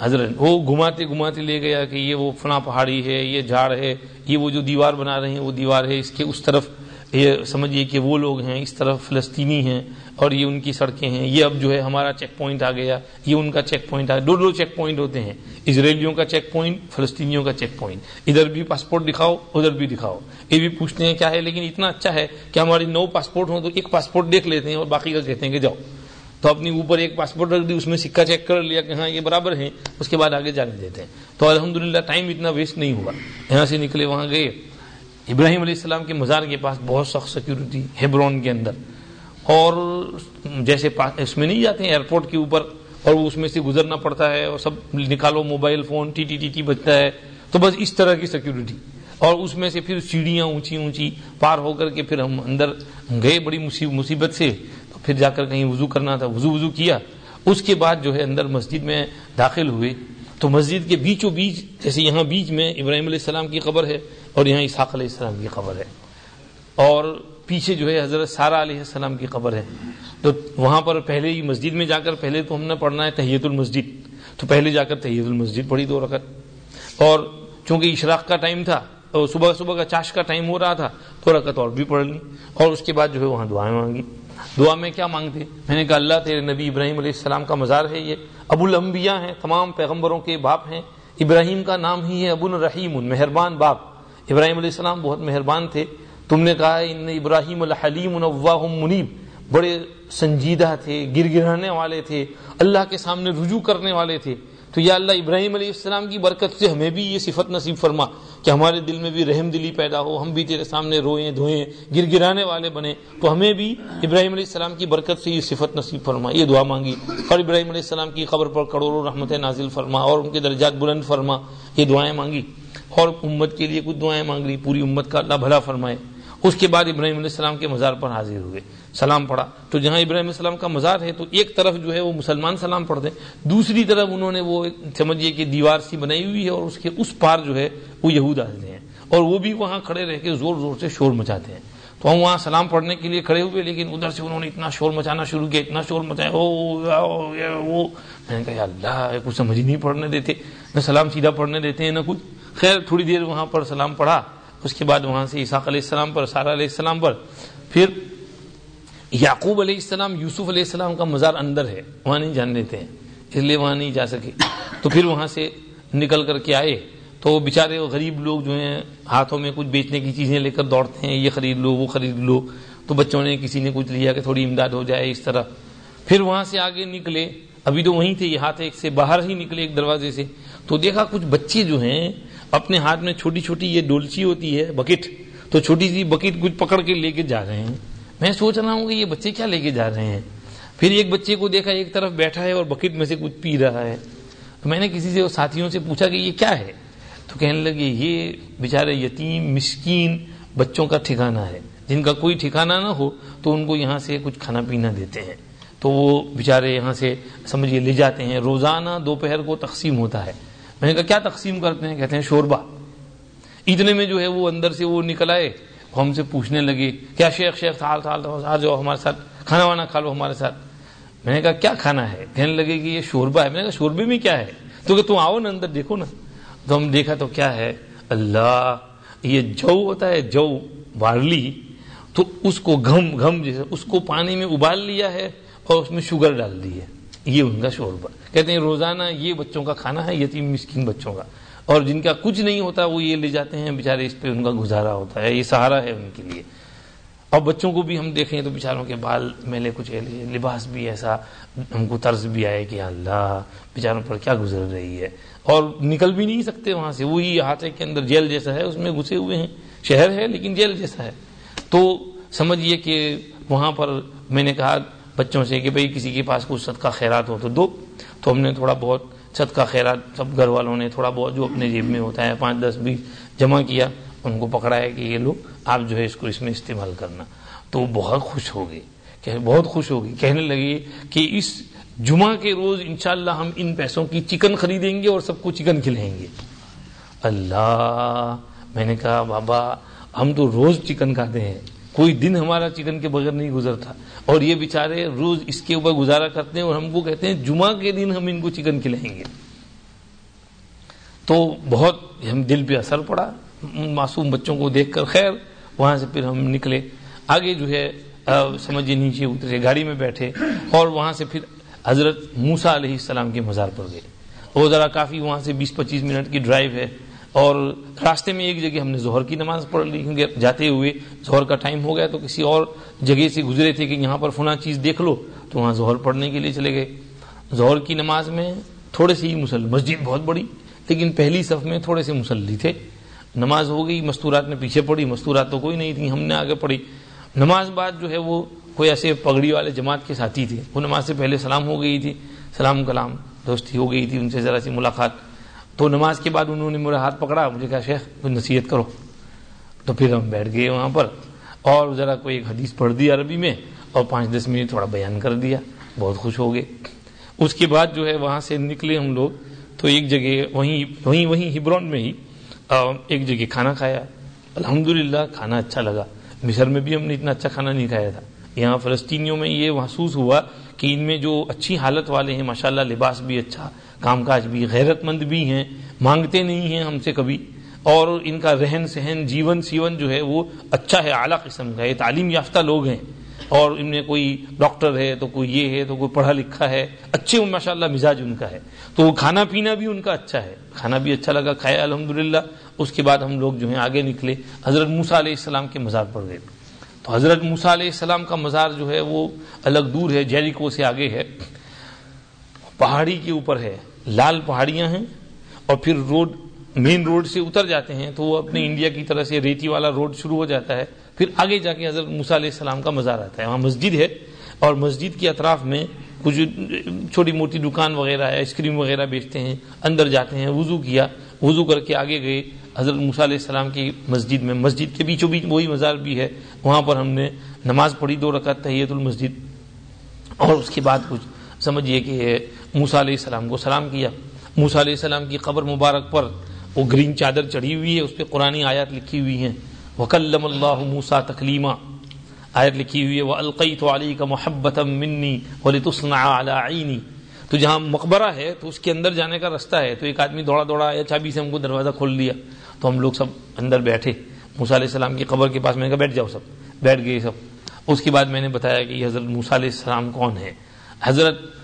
حضرت، وہ گھماتے گھماتے لے گیا کہ یہ وہ فنا پہاڑی ہے، یہ جھاڑ ہے، یہ وہ جو دیوار بنا رہے ہیں، وہ دیوار ہے، اس کے اس طرف یہ سمجھیے کہ وہ لوگ ہیں، اس طرف فلسطینی ہیں اور یہ ان کی سڑکیں ہیں۔ یہ اب جو ہے ہمارا چیک پوائنٹ آ گیا، یہ ان کا چیک پوائنٹ آ گیا دو دو چیک پوائنٹ ہوتے ہیں۔ اسرائیلیوں کا چیک پوائنٹ فلسطینیوں کا چیک پوائنٹ ادھر بھی پاسپورٹ دکھاؤ، ادھر بھی دکھاؤ۔ یہ بھی پوچھتے ہیں کیا ہے، لیکن اتنا اچھا ہے کہ ہماری نو پاسپورٹ ہو تو ایک پاسپورٹ دیکھ لیتے ہیں اور باقی کا کہتے ہیں کہ جاؤ۔ تو اپنی اوپر ایک پاسپورٹ رکھ دی، اس میں سکہ چیک کر لیا کہ ہاں یہ برابر ہیں۔ اس کے بعد آگے جانے دیتے ہیں۔ تو الحمدللہ ٹائم اتنا ویسٹ نہیں ہوا۔ یہاں سے نکلے، وہاں گئے۔ ابراہیم علیہ السلام کے مزار کے پاس بہت سخت سیکورٹی ہیبرون کے اندر۔ اور جیسے اس میں نہیں جاتے ہیں ایئرپورٹ کے اوپر اور وہ اس میں سے گزرنا پڑتا ہے اور سب نکالو موبائل فون ٹی ٹی ٹی ٹی بجتا ہے۔ تو بس اس طرح کی سیکورٹی اور اس میں سے پھر سیڑھیاں اونچی اونچی پار ہو کر کے پھر ہم اندر گئے بڑی مصیبت سے۔ پھر جا کر کہیں وضو کرنا تھا، وضو وضو کیا۔ اس کے بعد جو ہے اندر مسجد میں داخل ہوئے۔ تو مسجد کے بیچوں بیچ، جیسے یہاں بیچ میں ابراہیم علیہ السلام کی قبر ہے۔ اور یہاں اسحاق علیہ السلام کی قبر ہے۔ اور پیچھے جو ہے حضرت سارا علیہ السلام کی قبر ہے۔ تو وہاں پر پہلے ہی مسجد میں جا کر پہلے تو ہم نے پڑھنا ہے تحیت المسجد۔ تو پہلے جا کر تحیت المسجد پڑھی دو رکعت۔ اور چونکہ اشراق کا ٹائم تھا اور صبح صبح کا چاش کا ٹائم ہو رہا تھا، تو رکعت اور بھی پڑھ لی اور اس کے بعد جو ہے وہاں دعائیں مانگی دعا میں کیا مانگتے میں نے کہا، اللہ تیرے نبی ابراہیم علیہ السلام کا مزار ہے یہ۔ ابو الانبیاء ہیں، تمام پیغمبروں کے باپ ہیں۔ ابراہیم کا نام ہی ہے ابو الرحیم، مہربان باپ۔ ابراہیم علیہ السلام بہت مہربان تھے۔ تم نے کہا، ان ابراہیم الحلیم منیب. بڑے سنجیدہ تھے گر گرانے والے تھے، اللہ کے سامنے رجوع کرنے والے تھے۔ تو یا اللہ، ابراہیم علیہ السلام کی برکت سے ہمیں بھی یہ صفت نصیب فرما کہ ہمارے دل میں بھی رحم دلی پیدا ہو، ہم بھی تیرے سامنے روئیں، دھوئیں گر گرانے والے بنے تو ہمیں بھی ابراہیم علیہ السلام کی برکت سے یہ صفت نصیب فرما، یہ دعا مانگی۔ اور ابراہیم علیہ السلام کی خبر پر کروڑوں رحمت نازل فرما اور ان کے درجات بلند فرما، یہ دعائیں مانگی۔ اور امت کے لیے کچھ دعائیں مانگ لی پوری امت کا اللہ بھلا فرمائے۔ اس کے بعد ابراہیم علیہ السلام کے مزار پر حاضر ہوئے، سلام پڑھا۔ تو جہاں ابراہیم علیہ السلام کا مزار ہے، تو ایک طرف جو ہے وہ مسلمان سلام پڑھتے ہیں، دوسری طرف انہوں نے وہ سمجھیے کہ دیوار سی بنائی ہوئی ہے اور اس کے اس پار جو ہے وہ یہود آتے ہیں۔ اور وہ بھی وہاں کھڑے رہ کے زور زور سے شور مچاتے ہیں۔ تو ہم وہاں سلام پڑھنے کے لیے کھڑے ہوئے، لیکن ادھر سے انہوں نے اتنا شور مچانا شروع کیا، اتنا شور مچایا وہ۔ میں نے کہا اللہ کچھ سمجھ نہیں پڑھنے دیتے، نہ سلام سیدھا پڑھنے دیتے ہیں، نہ کچھ۔ خیر، تھوڑی دیر وہاں پر سلام پڑھا، اس کے بعد وہاں سے عیساق علیہ السلام پر سارا علیہ السلام پر۔ پھر یعقوب علیہ السلام، یوسف علیہ السلام کا مزار اندر ہے، وہاں نہیں جان لیتے ہیں، اس لیے وہاں نہیں جا سکے۔ تو پھر وہاں سے نکل کر کے آئے۔ تو بےچارے غریب لوگ جو ہیں، ہاتھوں میں کچھ بیچنے کی چیزیں لے کر دوڑتے ہیں، یہ خرید لو، وہ خرید لو۔ تو بچوں نے کسی نے کچھ لیا کہ تھوڑی امداد ہو جائے اس طرح۔ پھر وہاں سے آگے نکلے۔ ابھی تو وہیں تھے، یہ ہاتھ ایک سے باہر ہی نکلے ایک دروازے سے۔ تو دیکھا کچھ بچے جو ہیں اپنے ہاتھ میں چھوٹی چھوٹی یہ ڈولچی ہوتی ہے بکٹ، تو چھوٹی سی بکٹ کچھ پکڑ کے لے کے جا رہے ہیں۔ میں سوچ رہا ہوں کہ یہ بچے کیا لے کے جا رہے ہیں؟ پھر ایک بچے کو دیکھا، ایک طرف بیٹھا ہے اور بکٹ میں سے کچھ پی رہا ہے۔ تو میں نے کسی سے ساتھیوں سے پوچھا کہ یہ کیا ہے؟ تو کہنے لگے، یہ بےچارے یتیم، مسکین بچوں کا ٹھکانا ہے۔ جن کا کوئی ٹھکانا نہ ہو تو ان کو یہاں سے کچھ کھانا پینا دیتے ہیں۔ تو وہ بےچارے یہاں سے، سمجھیے، لے جاتے ہیں۔ روزانہ دوپہر کو تقسیم ہوتا ہے۔ میں نے کہا، کیا تقسیم کرتے ہیں؟ کہتے ہیں شوربا اتنے میں جو ہے وہ اندر سے وہ نکل آئے ہم سے پوچھنے لگے، کیا شیخ شیخ تھال تھال آ جاؤ ہمارے ساتھ، کھانا وانا کھا لو ہمارے ساتھ. میں نے کہا، کیا کھانا ہے؟ کہنے لگے کہ یہ شوربا ہے۔ میں نے کہا، شوربے میں کیا ہے؟ تو کہ تم آؤ نا اندر، دیکھو نا۔ تو ہم دیکھا تو کیا ہے؟ اللہ، یہ جو ہوتا ہے، جو بارلی، تو اس کو گھم گھم جیسے، اس کو پانی میں ابال لیا ہے اور اس میں شوگر ڈال دی ہے۔ یہ ان کا شوربا کہتے ہیں روزانہ یہ بچوں کا کھانا ہے، یتیم مسکین بچوں کا۔ اور جن کا کچھ نہیں ہوتا وہ یہ لے جاتے ہیں بےچارے اس پہ ان کا گزارا ہوتا ہے، یہ سہارا ہے ان کے لیے۔ اور بچوں کو بھی ہم دیکھیں تو بیچاروں کے بال میلے کچھ لباس بھی ایسا، ہم کو طرز بھی آئے کہ اللہ، بیچاروں پر کیا گزر رہی ہے۔ اور نکل بھی نہیں سکتے وہاں سے، وہی ہاتھے کے اندر جیل جیسا ہے، اس میں گھسے ہوئے ہیں۔ شہر ہے لیکن جیل جیسا ہے۔ تو سمجھیے کہ وہاں پر میں نے کہا بچوں سے کہ بھئی کسی کے پاس کچھ صدقہ خیرات ہو تو دو۔ تو ہم نے تھوڑا بہت صدقہ خیرات سب گھر والوں نے تھوڑا بہت جو اپنے جیب میں ہوتا ہے، پانچ دس بیس جمع کیا، ان کو پکڑا ہے کہ یہ لوگ آپ جو ہے اس کو اس میں استعمال کرنا۔ تو وہ بہت خوش ہو گئی کہ بہت خوش ہو گئی کہنے لگی کہ اس جمعہ کے روز انشاءاللہ ہم ان پیسوں کی چکن خریدیں گے اور سب کو چکن کھلائیں گے۔ اللہ، میں نے کہا، بابا، ہم تو روز چکن کھاتے ہیں۔ کوئی دن ہمارا چکن کے بغیر نہیں گزرتا۔ اور یہ بیچارے روز اس کے اوپر گزارا کرتے ہیں اور ہم کو کہتے ہیں، جمعہ کے دن ہم ان کو چکن کھلائیں گے۔ تو بہت ہم دل پہ اثر پڑا۔ معصوم بچوں کو دیکھ کر خیر، وہاں سے پھر ہم نکلے۔ آگے جو ہے سمجھے جی، نیچے اترے، گاڑی میں بیٹھے۔ اور وہاں سے پھر حضرت موسا علیہ السلام کے مزار پر گئے۔ وہ ذرا کافی وہاں سے بیس پچیس منٹ کی ڈرائیو ہے۔ اور راستے میں ایک جگہ ہم نے ظہر کی نماز پڑھ لی، کیونکہ جاتے ہوئے ظہر کا ٹائم ہو گیا تو کسی اور جگہ سے گزرے تھے کہ یہاں پر فنا چیز دیکھ لو، تو وہاں ظہر پڑھنے کے لیے چلے گئے۔ ظہر کی نماز میں تھوڑے سے ہی مسل، مسجد بہت بڑی، لیکن پہلی صف میں تھوڑے سے مسلی تھے۔ نماز ہو گئی، مستورات نے پیچھے پڑی، مستورات تو کوئی نہیں تھی ہم نے آگے پڑھی۔ نماز بعد جو ہے وہ کوئی ایسے پگڑی والے جماعت کے ساتھی تھے۔ وہ نماز سے پہلے سلام ہو گئی تھی، سلام کلام، دوستی ہو گئی تھی ان سے، ذرا سی ملاقات۔ تو نماز کے بعد انہوں نے میرا ہاتھ پکڑا، مجھے کہا، شیخ کوئی نصیحت کرو۔ تو پھر ہم بیٹھ گئے وہاں پر اور ذرا کوئی ایک حدیث پڑھ دی عربی میں اور پانچ دس منٹ تھوڑا بیان کر دیا۔ بہت خوش ہو گئے۔ اس کے بعد جو ہے وہاں سے نکلے ہم لوگ۔ تو ایک جگہ وہیں وہیں وہیں ہبرون میں ہی ایک جگہ کھانا کھایا۔ الحمدللہ، کھانا اچھا لگا۔ مصر میں بھی ہم نے اتنا اچھا کھانا نہیں کھایا تھا۔ یہاں فلسطینیوں میں یہ محسوس ہوا کہ ان میں جو اچھی حالت والے ہیں، ماشاءاللہ، لباس بھی اچھا۔ کام کاج بھی غیرت مند بھی ہیں، مانگتے نہیں ہیں ہم سے کبھی۔ اور ان کا رہن سہن، جیون سیون جو ہے، وہ اچھا ہے، اعلیٰ قسم کا یہ تعلیم یافتہ لوگ ہیں۔ اور ان میں کوئی ڈاکٹر ہے، تو کوئی یہ ہے، تو کوئی پڑھا لکھا ہے۔ اچھے ماشاء اللہ مزاج ان کا ہے۔ تو وہ کھانا پینا بھی ان کا اچھا ہے۔ کھانا بھی اچھا لگا کھایا الحمد اس کے بعد ہم لوگ جو ہیں، آگے نکلے۔ حضرت موسا علیہ السلام کے مزار پر گئے۔ تو حضرت موسا علیہ السلام کا مزار جو ہے، وہ الگ دور ہے، جیریکو سے آگے ہے۔ پہاڑی کے اوپر ہے۔ لال پہاڑیاں ہیں اور پھر روڈ مین روڈ سے اتر جاتے ہیں تو وہ اپنے انڈیا کی طرح سے ریتی والا روڈ شروع ہو جاتا ہے پھر آگے جا کے حضرت موسیٰ علیہ السلام کا مزار آتا ہے۔ وہاں مسجد ہے اور مسجد کے اطراف میں کچھ چھوٹی موٹی دکان وغیرہ ہے، آئس کریم وغیرہ بیچتے ہیں، اندر جاتے ہیں، وضو کیا، وضو کر کے آگے گئے۔ حضرت موسیٰ علیہ السلام کی مسجد میں، مسجد کے بیچوں بیچ وہی مزار بھی ہے۔ وہاں پر ہم نے نماز پڑھی، دو رکعت تحیت المسجد اور اس کے بعد کچھ۔ سمجھیے کہ موسا علیہ السلام کو سلام کیا۔ موسا علیہ السلام کی قبر مبارک پر وہ گرین چادر چڑھی ہوئی ہے، اس پہ قرآن آیات لکھی ہوئی ہیں۔ وکلم اللہ موسا تکلیمہ آیت لکھی ہوئی ہے وہ القی تو علی کا محبت منی عینی تو جہاں مقبرہ ہے، تو اس کے اندر جانے کا رستہ ہے۔ تو ایک آدمی دوڑا دوڑا یا چابی سے ہم کو دروازہ کھول دیا۔ تو ہم لوگ سب اندر بیٹھے۔ موسا علیہ السلام کی قبر کے پاس میں نے کہا، بیٹھ جاؤ سب، بیٹھ گئے سب۔ اس کے بعد میں نے بتایا کہ یہ حضرت موسا علیہ السلام کون ہے حضرت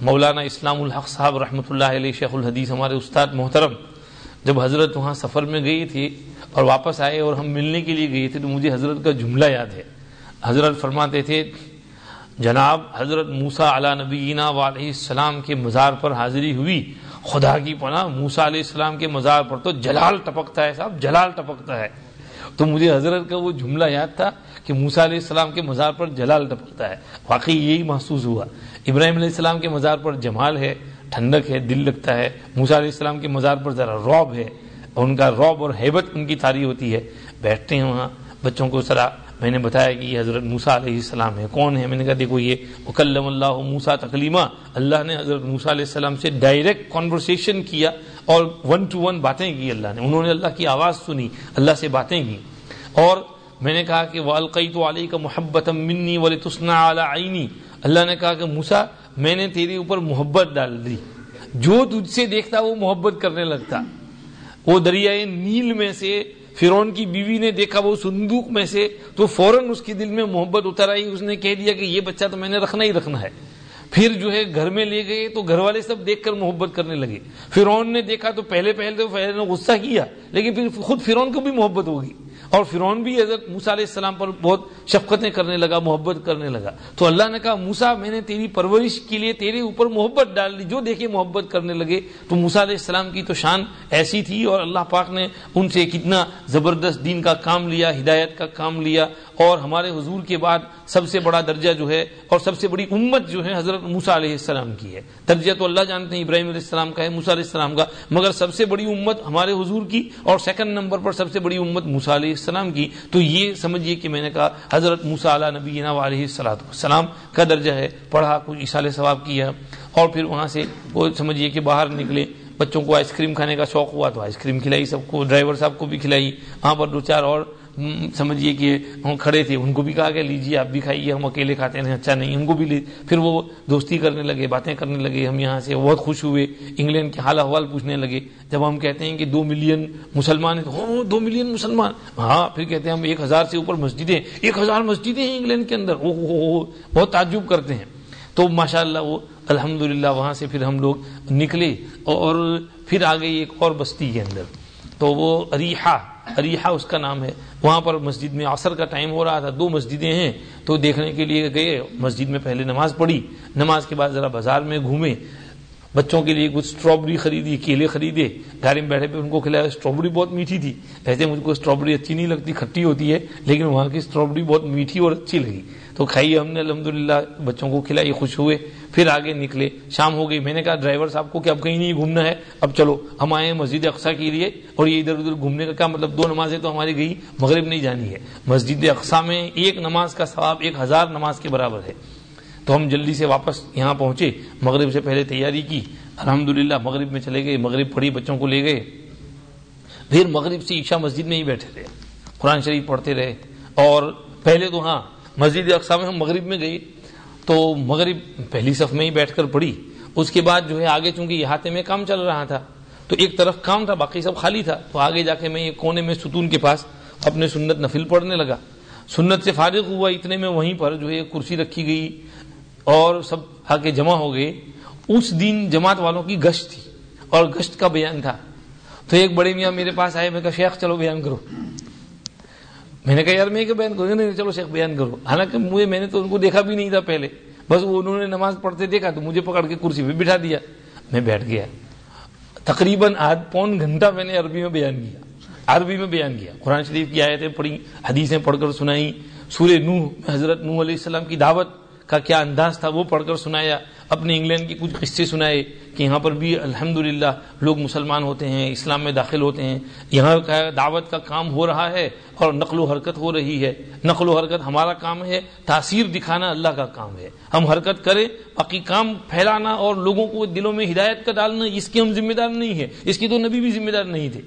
مولانا اسلام الحق صاحب رحمۃ اللہ علیہ شیخ الحدیث، ہمارے استاد محترم، جب حضرت وہاں سفر میں گئی تھی اور واپس آئے اور ہم ملنے کے لیے گئے تھے تو مجھے حضرت کا جملہ یاد ہے۔ حضرت فرماتے تھے، جناب، حضرت موسا علیہ نبینا علیہ السلام کے مزار پر حاضری ہوئی۔ خدا کی پناہ موسا علیہ السلام کے مزار پر تو جلال ٹپکتا ہے صاحب، جلال ٹپکتا ہے۔ تو مجھے حضرت کا وہ جملہ یاد تھا کہ موسا علیہ السلام کے مزار پر جلال ٹپکتا ہے۔ واقعی یہی محسوس ہوا۔ ابراہیم علیہ السلام کے مزار پر جمال ہے، ٹھنڈک ہے، دل لگتا ہے۔ موسا علیہ السلام کے مزار پر ذرا روب ہے ان کا روب اور حیبت ان کی تاری ہوتی ہے۔ بیٹھتے ہیں وہاں، بچوں کو ذرا میں نے بتایا کہ یہ حضرت موسا علیہ السلام ہے کون ہے میں نے کہا دیکھو یہ مکلم اللہ موسا تکلیمہ اللہ نے حضرت موسا علیہ السلام سے ڈائریکٹ کانورسیشن کیا اور ون ٹو ون باتیں کی اللہ نے۔ انہوں نے اللہ کی آواز سنی، اللہ سے باتیں کی۔ اور میں نے کہا کہ والقی تو علی کا محبت منی ولی تسنا عینی اللہ نے کہا کہ موسا میں نے تیرے اوپر محبت ڈال دی۔ جو تجھ سے دیکھتا وہ محبت کرنے لگتا۔ وہ دریائے نیل میں سے فرون کی بیوی نے دیکھا وہ صندوق میں سے تو فوراً اس کی دل میں محبت اتر آئی، اس نے کہہ دیا کہ یہ بچہ تو میں نے رکھنا ہی رکھنا ہے۔ پھر جو ہے گھر میں لے گئے تو گھر والے سب دیکھ کر محبت کرنے لگے۔ فرون نے دیکھا تو پہلے پہلے تو پہلے نے غصہ کیا، لیکن پھر خود فرون کو بھی محبت ہوگی۔ اور فرعون بھی حضرت موسا علیہ السلام پر بہت شفقتیں کرنے لگا، محبت کرنے لگا۔ تو اللہ نے کہا موسا میں نے تیری پرورش کے لیے تیرے اوپر محبت ڈال دی، جو دیکھے محبت کرنے لگے۔ تو موسا علیہ السلام کی تو شان ایسی تھی اور اللہ پاک نے ان سے کتنا زبردست دین کا کام لیا، ہدایت کا کام لیا۔ اور ہمارے حضور کے بعد سب سے بڑا درجہ جو ہے اور سب سے بڑی امت جو ہے حضرت موسا علیہ السلام کی ہے۔ درجہ تو اللہ جانتے ہیں، ابراہیم علیہ السلام کا ہے موسا علیہ السلام کا، مگر سب سے بڑی امت ہمارے حضور کی اور سیکنڈ نمبر پر سب سے بڑی امت موسا علیہ السلام کی۔ تو یہ سمجھیے کہ میں نے کہا، حضرت موسا علیہ نبی علیہ السلام کا درجہ ہے۔ پڑھا، کچھ اشال ثواب کیا۔ اور پھر وہاں سے وہ سمجھیے کہ باہر نکلے، بچوں کو آئس کریم کھانے کا شوق ہوا تو آئس کریم کھلائی، سب کو، ڈرائیور صاحب کو بھی کھلائی۔ وہاں پر دو چار اور سمجھیے کہ ہم کھڑے تھے، ان کو بھی کہا کہ لیجیے آپ بھی کھائیے، ہم اکیلے کھاتے ہیں اچھا نہیں، ان کو بھی لی پھر وہ دوستی کرنے لگے، باتیں کرنے لگے، ہم یہاں سے بہت خوش ہوئے، انگلینڈ کے حال احوال پوچھنے لگے۔ جب ہم کہتے ہیں کہ دو ملین مسلمان ہیں تو ہاں، دو ملین مسلمان۔ ہاں پھر کہتے ہیں ہم ایک ہزار سے اوپر مسجدیں، ایک ہزار مسجدیں ہیں انگلینڈ کے اندر۔ بہت تعجب کرتے ہیں۔ تو ماشاء اللہ وہ الحمد وہاں سے پھر ہم لوگ نکلے اور پھر آ گئی ایک اور بستی کے اندر۔ تو وہ اریحا اریحا اس کا نام ہے۔ وہاں پر مسجد میں عصر کا ٹائم ہو رہا تھا، دو مسجدیں ہیں۔ تو دیکھنے کے لیے گئے، مسجد میں پہلے نماز پڑھی۔ نماز کے بعد ذرا بازار میں گھومے۔ بچوں کے لیے کچھ اسٹرابری خریدی، کیلے خریدے۔ گاڑی میں بیٹھے پہ ان کو کھلایا اسٹرابری بہت میٹھی تھی۔ کہتے مجھ کو اسٹرابری اچھی نہیں لگتی، کھٹی ہوتی ہے، لیکن وہاں کی اسٹرابری بہت میٹھی اور اچھی لگی۔ تو کھائی ہم نے الحمد بچوں کو کھلائی، خوش ہوئے، پھر آگے نکلے، شام ہو گئی، میں نے کہا، ڈرائیور صاحب کو کہ اب کہیں نہیں گھومنا ہے، اب چلو، ہم آئے مسجد اقسا کے لیے اور یہ ادھر ادھر گھومنے کا کیا مطلب دو نمازیں تو ہماری گئی، مغرب نہیں جانی ہے، مسجد اقسا میں ایک نماز کا ثواب، ایک ہزار نماز کے برابر ہے۔ تو ہم جلدی سے واپس یہاں پہنچے، مغرب سے پہلے تیاری کی الحمد مغرب میں چلے گئے، مغرب پڑھی بچوں کو لے گئے۔ پھر مغرب سے عشاء مسجد میں ہی بیٹھے رہے قرآن شریف پڑھتے رہے۔ اور پہلے تو ہاں مسجد اقسا میں ہم مغرب میں گئے تو مغرب پہلی صف میں ہی بیٹھ کر پڑھی۔ اس کے بعد جو ہے آگے چونکہ احاطے میں کام چل رہا تھا، تو ایک طرف کام تھا، باقی سب خالی تھا۔ تو آگے جا کے میں یہ کونے میں ستون کے پاس اپنے سنت نفل پڑھنے لگا۔ سنت سے فارغ ہوا، اتنے میں وہیں پر جو ہے کرسی رکھی گئی اور سب آ کے جمع ہو گئے۔ اس دن جماعت والوں کی گشت تھی اور گشت کا بیان تھا۔ تو ایک بڑے میاں میرے پاس آئے، میں کہا، شیخ، چلو بیان کرو۔ میں نے کہا، یار، میں بیان کروں نہیں چلو شیخ بیان کرو. حالانکہ مجھے میں نے تو ان کو دیکھا بھی نہیں تھا پہلے۔ بس وہ انہوں نے نماز پڑھتے دیکھا تو مجھے پکڑ کے کرسی پہ بٹھا دیا۔ میں بیٹھ گیا۔ تقریباً آدھ پون گھنٹہ میں نے عربی میں بیان کیا۔ عربی میں بیان کیا۔ قرآن شریف کی آیتیں پڑھی حدیثیں پڑھ کر سنائی سورہ نوح، حضرت نوح علیہ السلام کی دعوت کا کیا انداز تھا وہ پڑھ کر سنایا۔ اپنے انگلینڈ کی کچھ قصے سنائے کہ یہاں پر بھی الحمد لوگ مسلمان ہوتے ہیں، اسلام میں داخل ہوتے ہیں۔ یہاں کا دعوت کا کام ہو رہا ہے اور نقل و حرکت ہو رہی ہے۔ نقل و حرکت ہمارا کام ہے، تاثیر دکھانا اللہ کا کام ہے۔ ہم حرکت کریں، باقی کام پھیلانا اور لوگوں کو دلوں میں ہدایت کا ڈالنا، اس کی ہم ذمہ دار نہیں ہے اس کی تو نبی بھی ذمہ دار نہیں تھے۔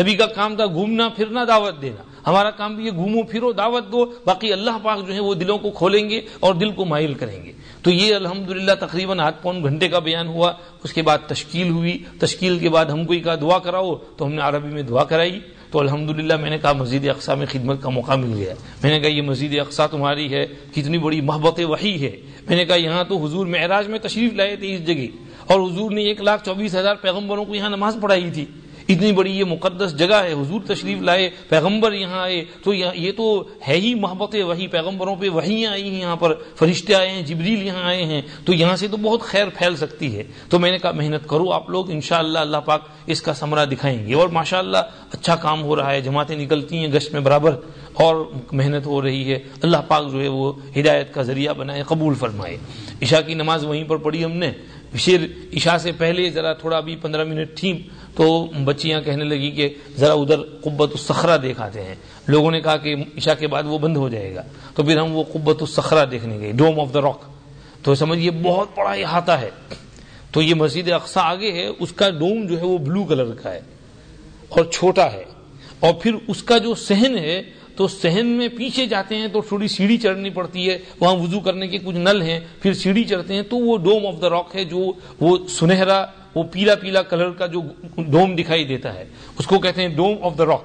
نبی کا کام تھا گھومنا، پھرنا، دعوت دینا۔ ہمارا کام بھی یہ گھومو، پھرو، دعوت دو۔ باقی اللہ پاک جو ہے وہ دلوں کو کھولیں گے اور دل کو مائل کریں گے۔ تو یہ الحمد للہ تقریباً آٹھ پون گھنٹے کا بیان ہوا، اس کے بعد تشکیل ہوئی، تشکیل کے بعد ہم کو کہا دعا کراؤ تو ہم نے عربی میں دعا کرائی، تو الحمدللہ میں نے کہا مسجد اقسا میں خدمت کا موقع مل گیا۔ میں نے کہا یہ مسجد اقسا تمہاری ہے، کتنی بڑی محبت وحی ہے۔ میں نے کہا یہاں تو حضور معراج میں تشریف لائے تھے اس جگہ، اور حضور نے ایک لاکھ چوبیس ہزار پیغمبروں کو یہاں نماز پڑھائی تھی۔ اتنی بڑی یہ مقدس جگہ ہے، حضور تشریف لائے، پیغمبر یہاں آئے، تو یہ تو ہے ہی محبت وہی پیغمبروں پہ وہی آئی ہیں، یہاں پر فرشتے آئے ہیں، جبریل یہاں آئے ہیں، تو یہاں سے تو بہت خیر پھیل سکتی ہے۔ تو میں نے کہا، محنت کرو آپ لوگ، انشاءاللہ اللہ اللہ پاک اس کا سمرہ دکھائیں گے۔ اور ماشاءاللہ اچھا کام ہو رہا ہے، جماعتیں نکلتی ہیں گشت میں برابر، اور محنت ہو رہی ہے۔ اللہ پاک جو ہے وہ ہدایت کا ذریعہ بنائے، قبول فرمائے۔ عشاء کی نماز وہیں پر پڑھی ہم نے، پھر عشاء سے پہلے ذرا تھوڑا بھی پندرہ منٹ تھی تو بچیاں کہنے لگی کہ ذرا ادھر قبت الصخرہ دیکھاتے ہیں۔ لوگوں نے کہا کہ عشاء کے بعد وہ بند ہو جائے گا۔ تو پھر ہم وہ قبت الصخرہ دیکھنے گئے ڈوم آف دا راک تو سمجھیے بہت بڑا احاطہ ہے۔ تو یہ مسجد اقسا آگے ہے، اس کا ڈوم جو ہے وہ بلو کلر کا ہے اور چھوٹا ہے۔ اور پھر اس کا جو سہن ہے، تو سہن میں پیچھے جاتے ہیں تو تھوڑی سیڑھی چڑھنی پڑتی ہے، وہاں وضو کرنے کے کچھ نل ہیں، پھر سیڑھی چڑھتے ہیں تو وہ ڈوم آف دا راک ہے جو وہ سنہرا وہ پیلا پیلا کلر کا جو ڈوم دکھائی دیتا ہے، اس کو کہتے ہیں ڈوم آف دا راک۔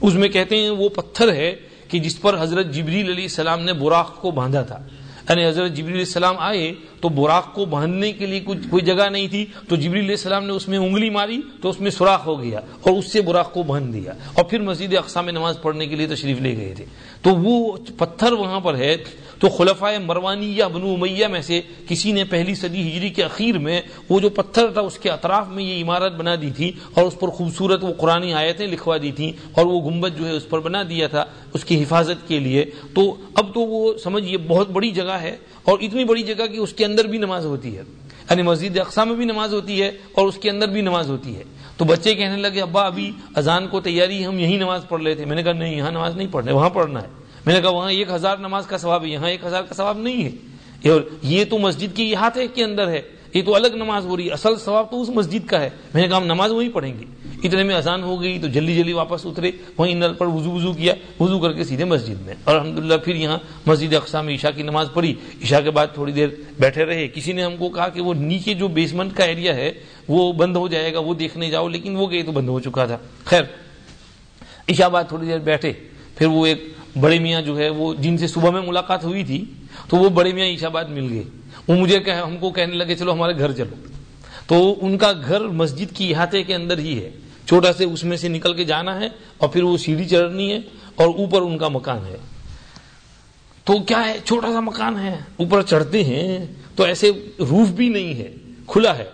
اس میں کہتے ہیں وہ پتھر ہے کہ جس پر حضرت جبریل علیہ السلام نے براق کو باندھا تھا۔ یعنی حضرت جبریل علیہ السلام آئے تو براق کو باندھنے کے لیے کچھ کوئی جگہ نہیں تھی۔ تو جبریل علیہ السلام نے اس میں انگلی ماری تو اس میں سوراخ ہو گیا اور اس سے براق کو باندھ دیا۔ اور پھر مسجد اقسام میں نماز پڑھنے کے لیے تشریف لے گئے تھے۔ تو وہ پتھر وہاں پر ہے۔ تو خلفۂ مروانی یا بنو امیہ میں سے کسی نے پہلی صدی ہجری کے اخیر میں وہ جو پتھر تھا اس کے اطراف میں یہ عمارت بنا دی تھی اور اس پر خوبصورت وہ قرآن آیتیں لکھوا دی تھیں اور وہ گنبد جو ہے اس پر بنا دیا تھا اس کی حفاظت کے لیے تو اب تو وہ سمجھیے بہت بڑی جگہ ہے اور اتنی بڑی جگہ کہ اس کے اندر بھی نماز ہوتی ہے یعنی مسجد اقسام میں بھی نماز ہوتی ہے اور اس کے اندر بھی نماز ہوتی ہے تو بچے کہنے لگے ابا ابھی اذان کو تیاری ہم یہی نماز پڑھ لیتے میں نے کہا نہیں یہاں نماز نہیں پڑھنے، وہاں پڑھنا ہے۔ میں نے کہا وہاں ایک ہزار نماز کا ثواب ہے، یہاں ایک ہزار کا ثواب نہیں ہے۔ یہ تو مسجد کی احاطے کے اندر ہے۔ یہ تو الگ نماز ہو رہی ہے، اصل ثواب تو اس مسجد کا ہے۔ میں نے کہا ہم نماز وہی پڑھیں گے۔ اتنے میں اذان ہو گئی تو جلدی جلدی واپس اترے، وہیں نل پر وضو وضو کیا، وضو کر کے سیدھے مسجد میں۔ اور الحمدللہ پھر یہاں مسجد اقسام عشاء کی نماز پڑھی۔ عشاء کے بعد تھوڑی دیر بیٹھے رہے۔ کسی نے ہم کو کہا کہ وہ نیچے جو بیسمنٹ کا ایریا ہے، وہ بند ہو جائے گا، وہ دیکھنے جاؤ، لیکن وہ گئے تو بند ہو چکا تھا۔ خیر، عشاء بعد تھوڑی دیر بیٹھے۔ پھر وہ ایک بڑے میاں جو ہے وہ جن سے صبح میں ملاقات ہوئی تھی، تو وہ بڑے میاں عشا بعد مل گئے۔ وہ مجھے کہ ہم کو کہنے لگے، چلو ہمارے گھر چلو۔ تو ان کا گھر مسجد کی احاطے کے اندر ہی ہے۔ چھوٹا سے اس میں سے نکل کے جانا ہے اور پھر وہ سیڑھی چڑھنی ہے اور اوپر ان کا مکان ہے۔ تو کیا ہے؟ چھوٹا سا مکان ہے۔ اوپر چڑھتے ہیں، تو ایسے روف بھی نہیں ہے، کھلا ہے۔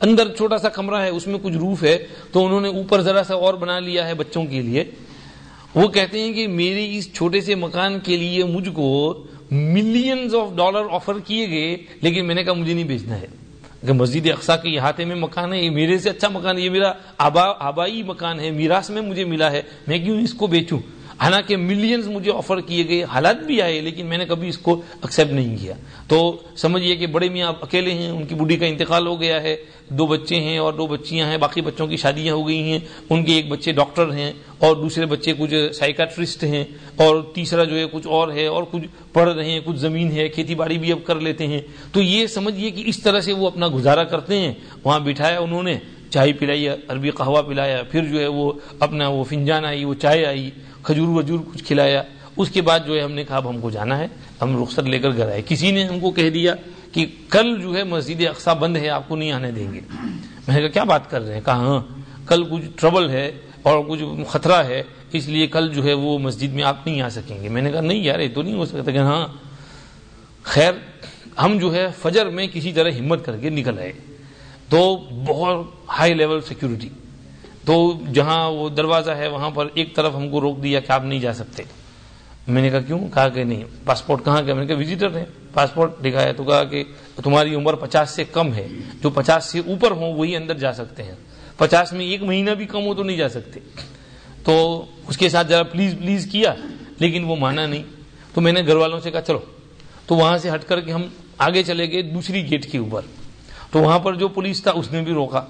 اندر چھوٹا سا کمرہ ہے، اس میں کچھ روف ہے۔ تو انہوں نے اوپر ذرا سا اور بنا لیا ہے بچوں کے لیے۔ وہ کہتے ہیں کہ میرے اس چھوٹے سے مکان کے لیے مجھ کو ملینز آف ڈالر آفر کیے گئے، لیکن میں نے کہا مجھے نہیں بیچنا ہے۔ کہ مسجد اقسا کے احاطے میں مکان ہے، یہ میرے سے اچھا مکان ہے، یہ میرا آبائی مکان ہے، میراث میں مجھے ملا ہے، میں کیوں اس کو بیچوں؟ حالانکہ ملینز مجھے آفر کیے گئے، حالات بھی آئے، لیکن میں نے کبھی اس کو ایکسپٹ نہیں کیا۔ تو سمجھیے کہ بڑے میاں اکیلے ہیں، ان کی بڈی کا انتقال ہو گیا ہے، دو بچے ہیں اور دو بچیاں ہیں، باقی بچوں کی شادیاں ہو گئی ہیں۔ ان کے ایک بچے ڈاکٹر ہیں اور دوسرے بچے کچھ سائیکاٹرسٹ ہیں اور تیسرا جو ہے کچھ اور ہے اور کچھ پڑھ رہے ہیں، کچھ زمین ہے، کھیتی باڑی بھی اب کر لیتے ہیں۔ تو یہ سمجھیے کہ اس طرح سے وہ اپنا گزارا کرتے ہیں۔ وہاں بٹھایا انہوں نے، چائے پلائی، عربی قہوہ پلایا، پھر جو ہے وہ اپنا وہ فنجان آئی، وہ چائے آئی۔ کھجور وجور کچھ کھلایا۔ اس کے بعد جو ہے ہم نے کہا اب ہم کو جانا ہے۔ ہم رخصت لے کر گھر آئے۔ کسی نے ہم کو کہہ دیا کہ کل جو ہے مسجد اقسا بند ہے، آپ کو نہیں آنے دیں گے۔ میں نے کہا، کیا بات کر رہے ہیں؟ کہا ہاں کل کچھ ٹربل ہے اور کچھ خطرہ ہے، اس لیے کل جو ہے وہ مسجد میں آپ نہیں آ سکیں گے۔ میں نے کہا، نہیں یار، یہ تو نہیں ہو سکتا۔ کہ ہاں۔ خیر، ہم جو ہے فجر میں کسی طرح ہمت کر کے نکل آئے۔ تو بہت ہائی لیول سیکورٹی تو جہاں وہ دروازہ ہے، وہاں پر ایک طرف ہم کو روک دیا کہ آپ نہیں جا سکتے۔ میں نے کہا، کیوں؟ کہا کہ نہیں۔ پاسپورٹ کہاں کا میں نے کہا وزٹر ہے پاسپورٹ دکھایا۔ تو کہا کہ تمہاری عمر پچاس سے کم ہے۔ جو پچاس سے اوپر ہوں، وہی اندر جا سکتے ہیں۔ پچاس میں ایک مہینہ بھی کم ہو تو نہیں جا سکتے۔ تو اس کے ساتھ ذرا پلیز پلیز کیا، لیکن وہ مانا نہیں۔ تو میں نے گھر والوں سے کہا، چلو۔ تو وہاں سے ہٹ کر کے ہم آگے چلے گئے دوسری گیٹ کے اوپر۔ تو وہاں پر جو پولیس تھا، اس نے بھی روکا۔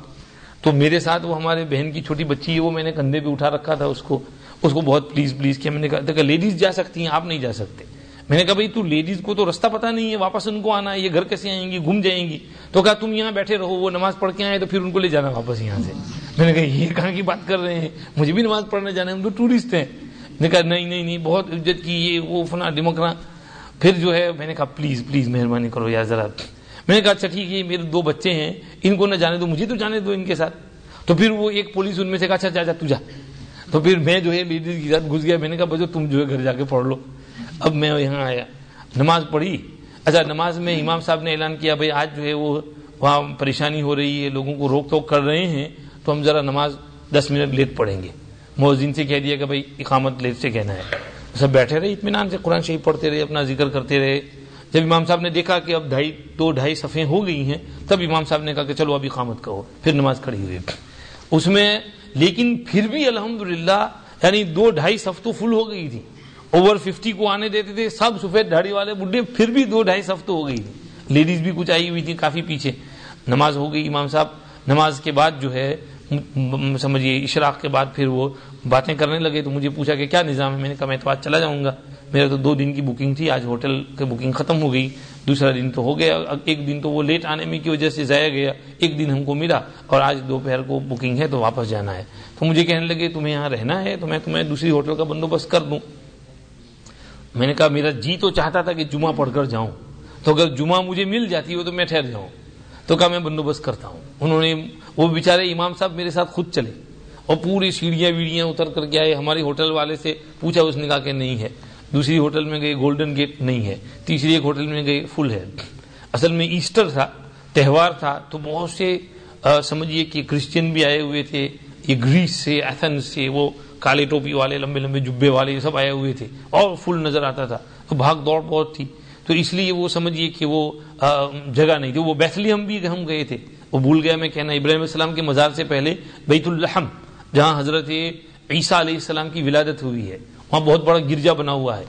تو میرے ساتھ وہ ہمارے بہن کی چھوٹی بچی ہے، وہ میں نے کندھے پہ اٹھا رکھا تھا اس کو۔ اس کو بہت پلیز پلیز کیا۔ میں نے کہا لیڈیز جا سکتی ہیں، آپ نہیں جا سکتے۔ میں نے کہا، بھائی، تو لیڈیز کو تو رستہ پتا نہیں ہے، واپس ان کو آنا ہے، یہ گھر کیسے آئیں گی، گھوم جائیں گی۔ تو کہا، تم یہاں بیٹھے رہو، وہ نماز پڑھ کے آئے تو پھر ان کو لے جانا واپس یہاں سے۔ میں نے کہا، یہ کہاں کی بات کر رہے ہیں؟ مجھے بھی نماز پڑھنے جانا ہے، ہم تو ٹورسٹ ہیں۔ نے کہا، نہیں نہیں نہیں، بہت عزت کی یہ وہ فنا ڈمکنا پھر جو ہے، میں نے کہا پلیز پلیز مہربانی کرو یار، ذرا میں نے کہا اچھا ٹھیک ہے میرے دو بچے ہیں، ان کو نہ جانے دو، مجھے تو جانے دو ان کے ساتھ. تو پھر وہ ایک پولیس ان میں سے کہا اچھا جا جا، تو جا. تو پھر میں جو ہے لیڈیز کے ساتھ گھس گیا، میں نے کہا بچو تم جو ہے گھر جا کے پڑھ لو۔ اب میں یہاں آیا، نماز پڑھی۔ اچھا نماز میں امام صاحب نے اعلان کیا، بھائی، آج جو ہے وہ وہاں پریشانی ہو رہی ہے، لوگوں کو روک ٹوک کر رہے ہیں، تو ہم ذرا نماز دس منٹ لیٹ پڑھیں گے۔ مؤذن سے کہہ دیا کہ، بھائی، اقامت لیٹ سے کہنا ہے۔ سب بیٹھے رہے، اطمینان سے قرآن شریف پڑھتے رہے، اپنا ذکر کرتے رہے۔ جب امام صاحب نے دیکھا کہ اب ڈھائی دو ڈھائی صفحے ہو گئی ہیں، تب امام صاحب نے کہا کہ چلو ابھی قامت کہو پھر نماز کھڑی ہوئی۔ اس میں لیکن پھر بھی الحمدللہ یعنی دو ڈھائی صف تو فل ہو گئی تھی۔ اوور ففٹی کو آنے دیتے تھے، سب سفید دھاڑی والے بڈھے پھر بھی دو ڈھائی صف تو ہو گئی۔ تھی لیڈیز بھی کچھ آئی ہوئی تھی کافی پیچھے۔ نماز ہو گئی امام صاحب۔ نماز کے بعد جو ہے سمجھیے، اشراق کے بعد پھر وہ باتیں کرنے لگے تو مجھے پوچھا کہ کیا نظام ہے؟ میں نے کہا میں تو آج چلا جاؤں گا۔ میرا تو دو دن کی بکنگ تھی، آج ہوٹل کی بکنگ ختم ہو گئی، دوسرا دن تو ہو گیا ایک دن تو وہ لیٹ آنے میں کی وجہ سے ضائع گیا، ایک دن ہم کو ملا اور آج دوپہر کو بکنگ ہے تو واپس جانا ہے۔ تو مجھے کہنے لگے، تمہیں یہاں رہنا ہے، تو میں تمہیں دوسری ہوٹل کا بندوبست کر دوں۔ میں نے کہا، میرا جی تو چاہتا تھا کہ جمعہ پڑھ کر جاؤں۔ تو اگر جمعہ مجھے مل جاتی ہو تو میں ٹھہر جاؤں۔ تو کہا، میں بندوبست کرتا ہوں۔ انہوں نے، وہ بیچارے امام صاحب میرے ساتھ خود چلے اور پوری سیڑھیاں ویڑیاں اتر کر کے آئے، ہماری ہوٹل والے سے پوچھا، اس نے کہا کہ نہیں ہے۔ دوسری ہوٹل میں گئے گولڈن گیٹ نہیں ہے، تیسری ایک ہوٹل میں گئے فل ہے اصل میں ایسٹر تھا، تہوار تھا، تو بہت سے سمجھیے کہ کرسچین بھی آئے ہوئے تھے، یہ گریس سے ایتھنس سے، وہ کالے ٹوپی والے، لمبے لمبے جبے والے، یہ سب آئے ہوئے تھے۔ اور فل نظر آتا تھا۔ تو بھاگ دوڑ بہت تھی۔ تو اس لیے وہ سمجھیے کہ وہ جگہ نہیں تھی۔ وہ بیتلی ہم بھی ہم گئے تھے۔ وہ بھول گیا میں کہنا، ابراہیم السلام کے مزار سے پہلے بیت الحم جہاں حضرت عیسیٰ علیہ السلام کی ولادت ہوئی ہے۔ وہاں بہت بڑا گرجا بنا ہوا ہے۔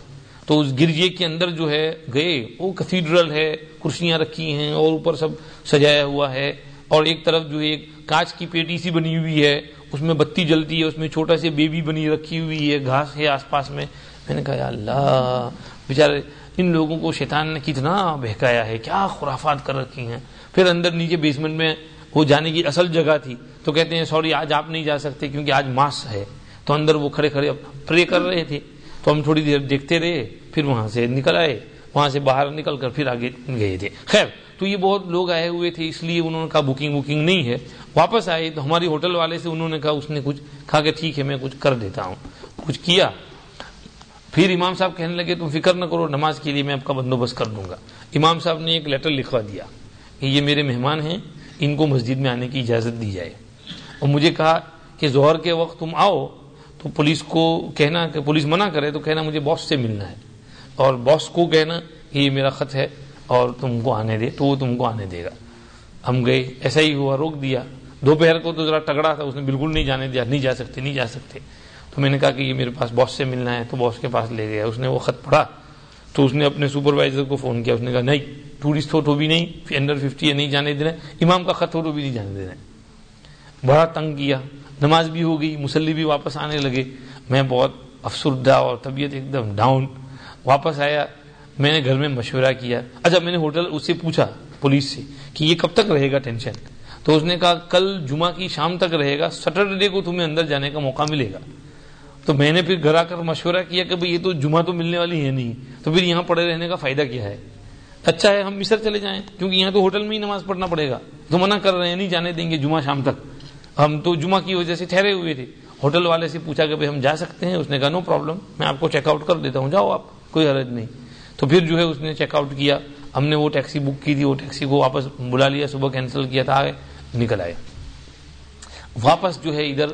تو اس گرجے کے اندر جو ہے گئے، وہ کتھیڈرل ہے، کرسیاں رکھی ہیں اور اوپر سب سجایا ہوا ہے۔ اور ایک طرف جو ایک کانچ کی پیٹی سی بنی ہوئی ہے، اس میں بتی جلتی ہے، اس میں چھوٹا سے بیبی بنی رکھی ہوئی ہے، گھاس ہے آس پاس میں۔ میں نے کہا اللہ بےچارے ان لوگوں کو شیطان نے کتنا بہکایا ہے، کیا خرافات کر رکھی ہیں۔ پھر اندر نیچے بیسمنٹ میں وہ جانے کی اصل جگہ تھی۔ تو کہتے ہیں سوری آج آپ نہیں جا سکتے کیونکہ آج ماس ہے۔ تو اندر وہ کھڑے کھڑے پرے کر رہے تھے۔ تو ہم تھوڑی دیر دیکھتے رہے، پھر وہاں سے نکل آئے۔ وہاں سے باہر نکل کر پھر آگے گئے تھے۔ خیر، تو یہ بہت لوگ آئے ہوئے تھے، اس لیے انہوں نے کہا بکنگ وکنگ نہیں ہے۔ واپس آئے تو ہماری ہوٹل والے سے انہوں نے کہا، اس نے کچھ کہا کہ ٹھیک ہے، میں کچھ کر دیتا ہوں۔ کچھ کیا۔ پھر امام صاحب کہنے لگے، تم فکر نہ کرو، نماز کے لیے میں آپ کا بندوبست کر دوں گا۔ امام صاحب نے ایک لیٹر لکھوا دیا کہ یہ میرے مہمان ہیں، ان کو مسجد میں آنے کی اجازت دی جائے۔ اور مجھے کہا کہ ظہر کے وقت تم آؤ تو پولیس کو کہنا کہ پولیس منع کرے تو کہنا مجھے باس سے ملنا ہے۔ اور باس کو کہنا کہ یہ میرا خط ہے اور تم کو آنے دے، تو وہ تم کو آنے دے گا۔ ہم گئے، ایسا ہی ہوا، روک دیا۔ دوپہر کو تو ذرا تگڑا تھا، اس نے بالکل نہیں جانے دیا، نہیں جا سکتے، نہیں جا سکتے۔ تو میں نے کہا کہ یہ میرے پاس باس سے ملنا ہے، تو باس کے پاس لے گیا۔ اس نے وہ خط پڑھا۔ تو اس نے اپنے سپروائزر کو فون کیا، اس نے کہا، نہیں ٹورسٹ ہو تو بھی نہیں انڈر ففٹی ہے نہیں جانے دینا امام کا خط ہو تو بھی نہیں جانے دینا بڑا تنگ کیا۔ نماز بھی ہو گئی، مسلی بھی واپس آنے لگے۔ میں بہت افسردہ اور طبیعت ایک دم ڈاؤن واپس آیا۔ میں نے گھر میں مشورہ کیا۔ اچھا میں نے ہوٹل اس سے پوچھا، پولیس سے، کہ یہ کب تک رہے گا ٹینشن؟ تو اس نے کہا، کل جمعہ کی شام تک رہے گا سیٹرڈے کو تمہیں اندر جانے کا موقع ملے گا۔ تو میں نے پھر گھر آ کر مشورہ کیا کہ یہ تو جمعہ تو ملنے والی ہے نہیں۔ تو پھر یہاں پڑے رہنے کا فائدہ کیا ہے؟ اچھا ہے، ہم مصر چلے جائیں، کیونکہ یہاں تو ہوٹل میں ہی نماز پڑھنا پڑے گا۔ تو منع کر رہے ہیں، نہیں جانے دیں گے جمعہ شام تک۔ ہم تو جمعہ کی وجہ سے ٹھہرے ہوئے تھے۔ ہوٹل والے سے پوچھا کہ ہم جا سکتے ہیں؟ اس نے کہا نو پرابلم میں آپ کو چیک آؤٹ کر دیتا ہوں۔ جاؤ آپ، کوئی حرج نہیں۔ تو پھر جو ہے اس نے چیک آؤٹ کیا۔ ہم نے وہ ٹیکسی بک کی تھی، وہ ٹیکسی کو واپس بلا لیا۔ صبح کینسل کیا تھا نکل آئے۔ واپس جو ہے ادھر،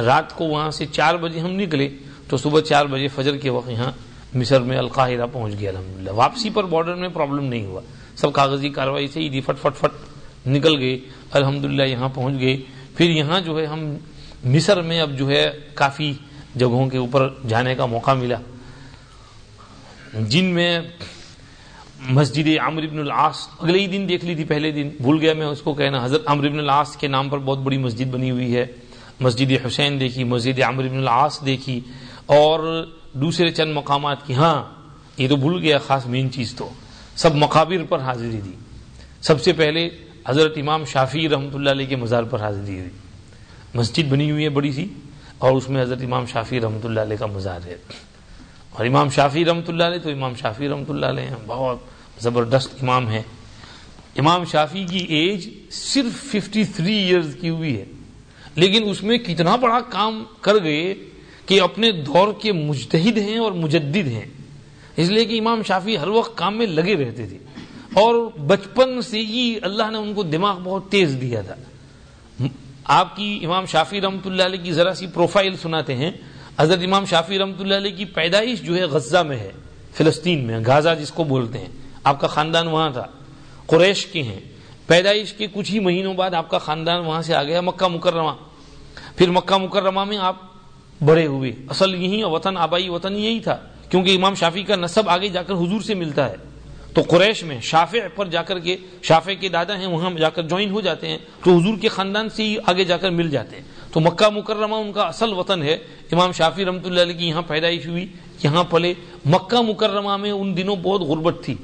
رات کو وہاں سے چار بجے ہم نکلے۔ تو صبح چار بجے فجر کے وقت یہاں مصر میں القاہرہ پہنچ گیا۔ الحمد واپسی پر بارڈر میں پرابلم نہیں ہوا۔ سب کاغذی کاروائی سے ہی فٹ فٹ فٹ نکل گئے۔ الحمد یہاں پہنچ گئے۔ پھر یہاں جو ہے ہم مصر میں اب جو ہے کافی جگہوں کے اوپر جانے کا موقع ملا۔ جن میں مسجد عمر ابن العاص اگلے ہی دن دیکھ لی تھی، پہلے دن۔ بھول گیا میں اس کو کہنا۔ حضرت عمر ابن العاص کے نام پر بہت بڑی مسجد بنی ہوئی ہے۔ مسجد حسین دیکھی، مسجد عمر ابن العاص دیکھی۔ اور دوسرے چند مقامات کی۔ ہاں یہ تو بھول گیا، خاص مین چیز تو۔ سب مقابر پر حاضری دی۔ سب سے پہلے حضرت امام شافی رحمۃ اللہ علیہ کے مزار پر حاضری دی مسجد بنی ہوئی ہے بڑی سی اور اس میں حضرت امام شافی رحمۃ اللہ علیہ کا مزار ہے۔ اور امام شافی رحمۃ اللہ علیہ تو امام شافی رحمۃ اللہ علیہ ہیں، بہت زبردست امام ہے امام شافی کی ایج صرف ففٹی تھری ایئرز کی ہوئی ہے۔ لیکن اس میں کتنا بڑا کام کر گئے کہ اپنے دور کے مجتہد ہیں اور مجدد ہیں۔ اس لیے کہ امام شافی ہر وقت کام میں لگے رہتے تھے۔ اور بچپن سے ہی اللہ نے ان کو دماغ بہت تیز دیا تھا۔ آپ کی امام شافی رحمۃ اللہ علیہ کی ذرا سی پروفائل سناتے ہیں۔ حضرت امام شافی رحمۃ اللہ علیہ کی پیدائش جو ہے غزہ میں ہے، فلسطین میں غازہ جس کو بولتے ہیں۔ آپ کا خاندان وہاں تھا، قریش کے ہیں۔ پیدائش کے کچھ ہی مہینوں بعد آپ کا خاندان وہاں سے آ گیا، مکہ مکرمہ۔ پھر مکہ مکرمہ میں آپ بڑے ہوئے۔ اصل یہی وطن آبائی وطن یہی تھا، کیونکہ امام شافی کا نصب آگے جا کر حضور سے ملتا ہے۔ تو قریش میں شافع پر جا کر کے شافع کے دادا ہیں، وہاں جا کر جوائن ہو جاتے ہیں۔ تو حضور کے خاندان سے ہی آگے جا کر مل جاتے ہیں۔ تو مکہ مکرمہ ان کا اصل وطن ہے۔ امام شافی رحمۃ اللہ علیہ کی یہاں پیدائش ہوئی، یہاں پلے۔ مکہ مکرمہ میں ان دنوں بہت غربت تھی۔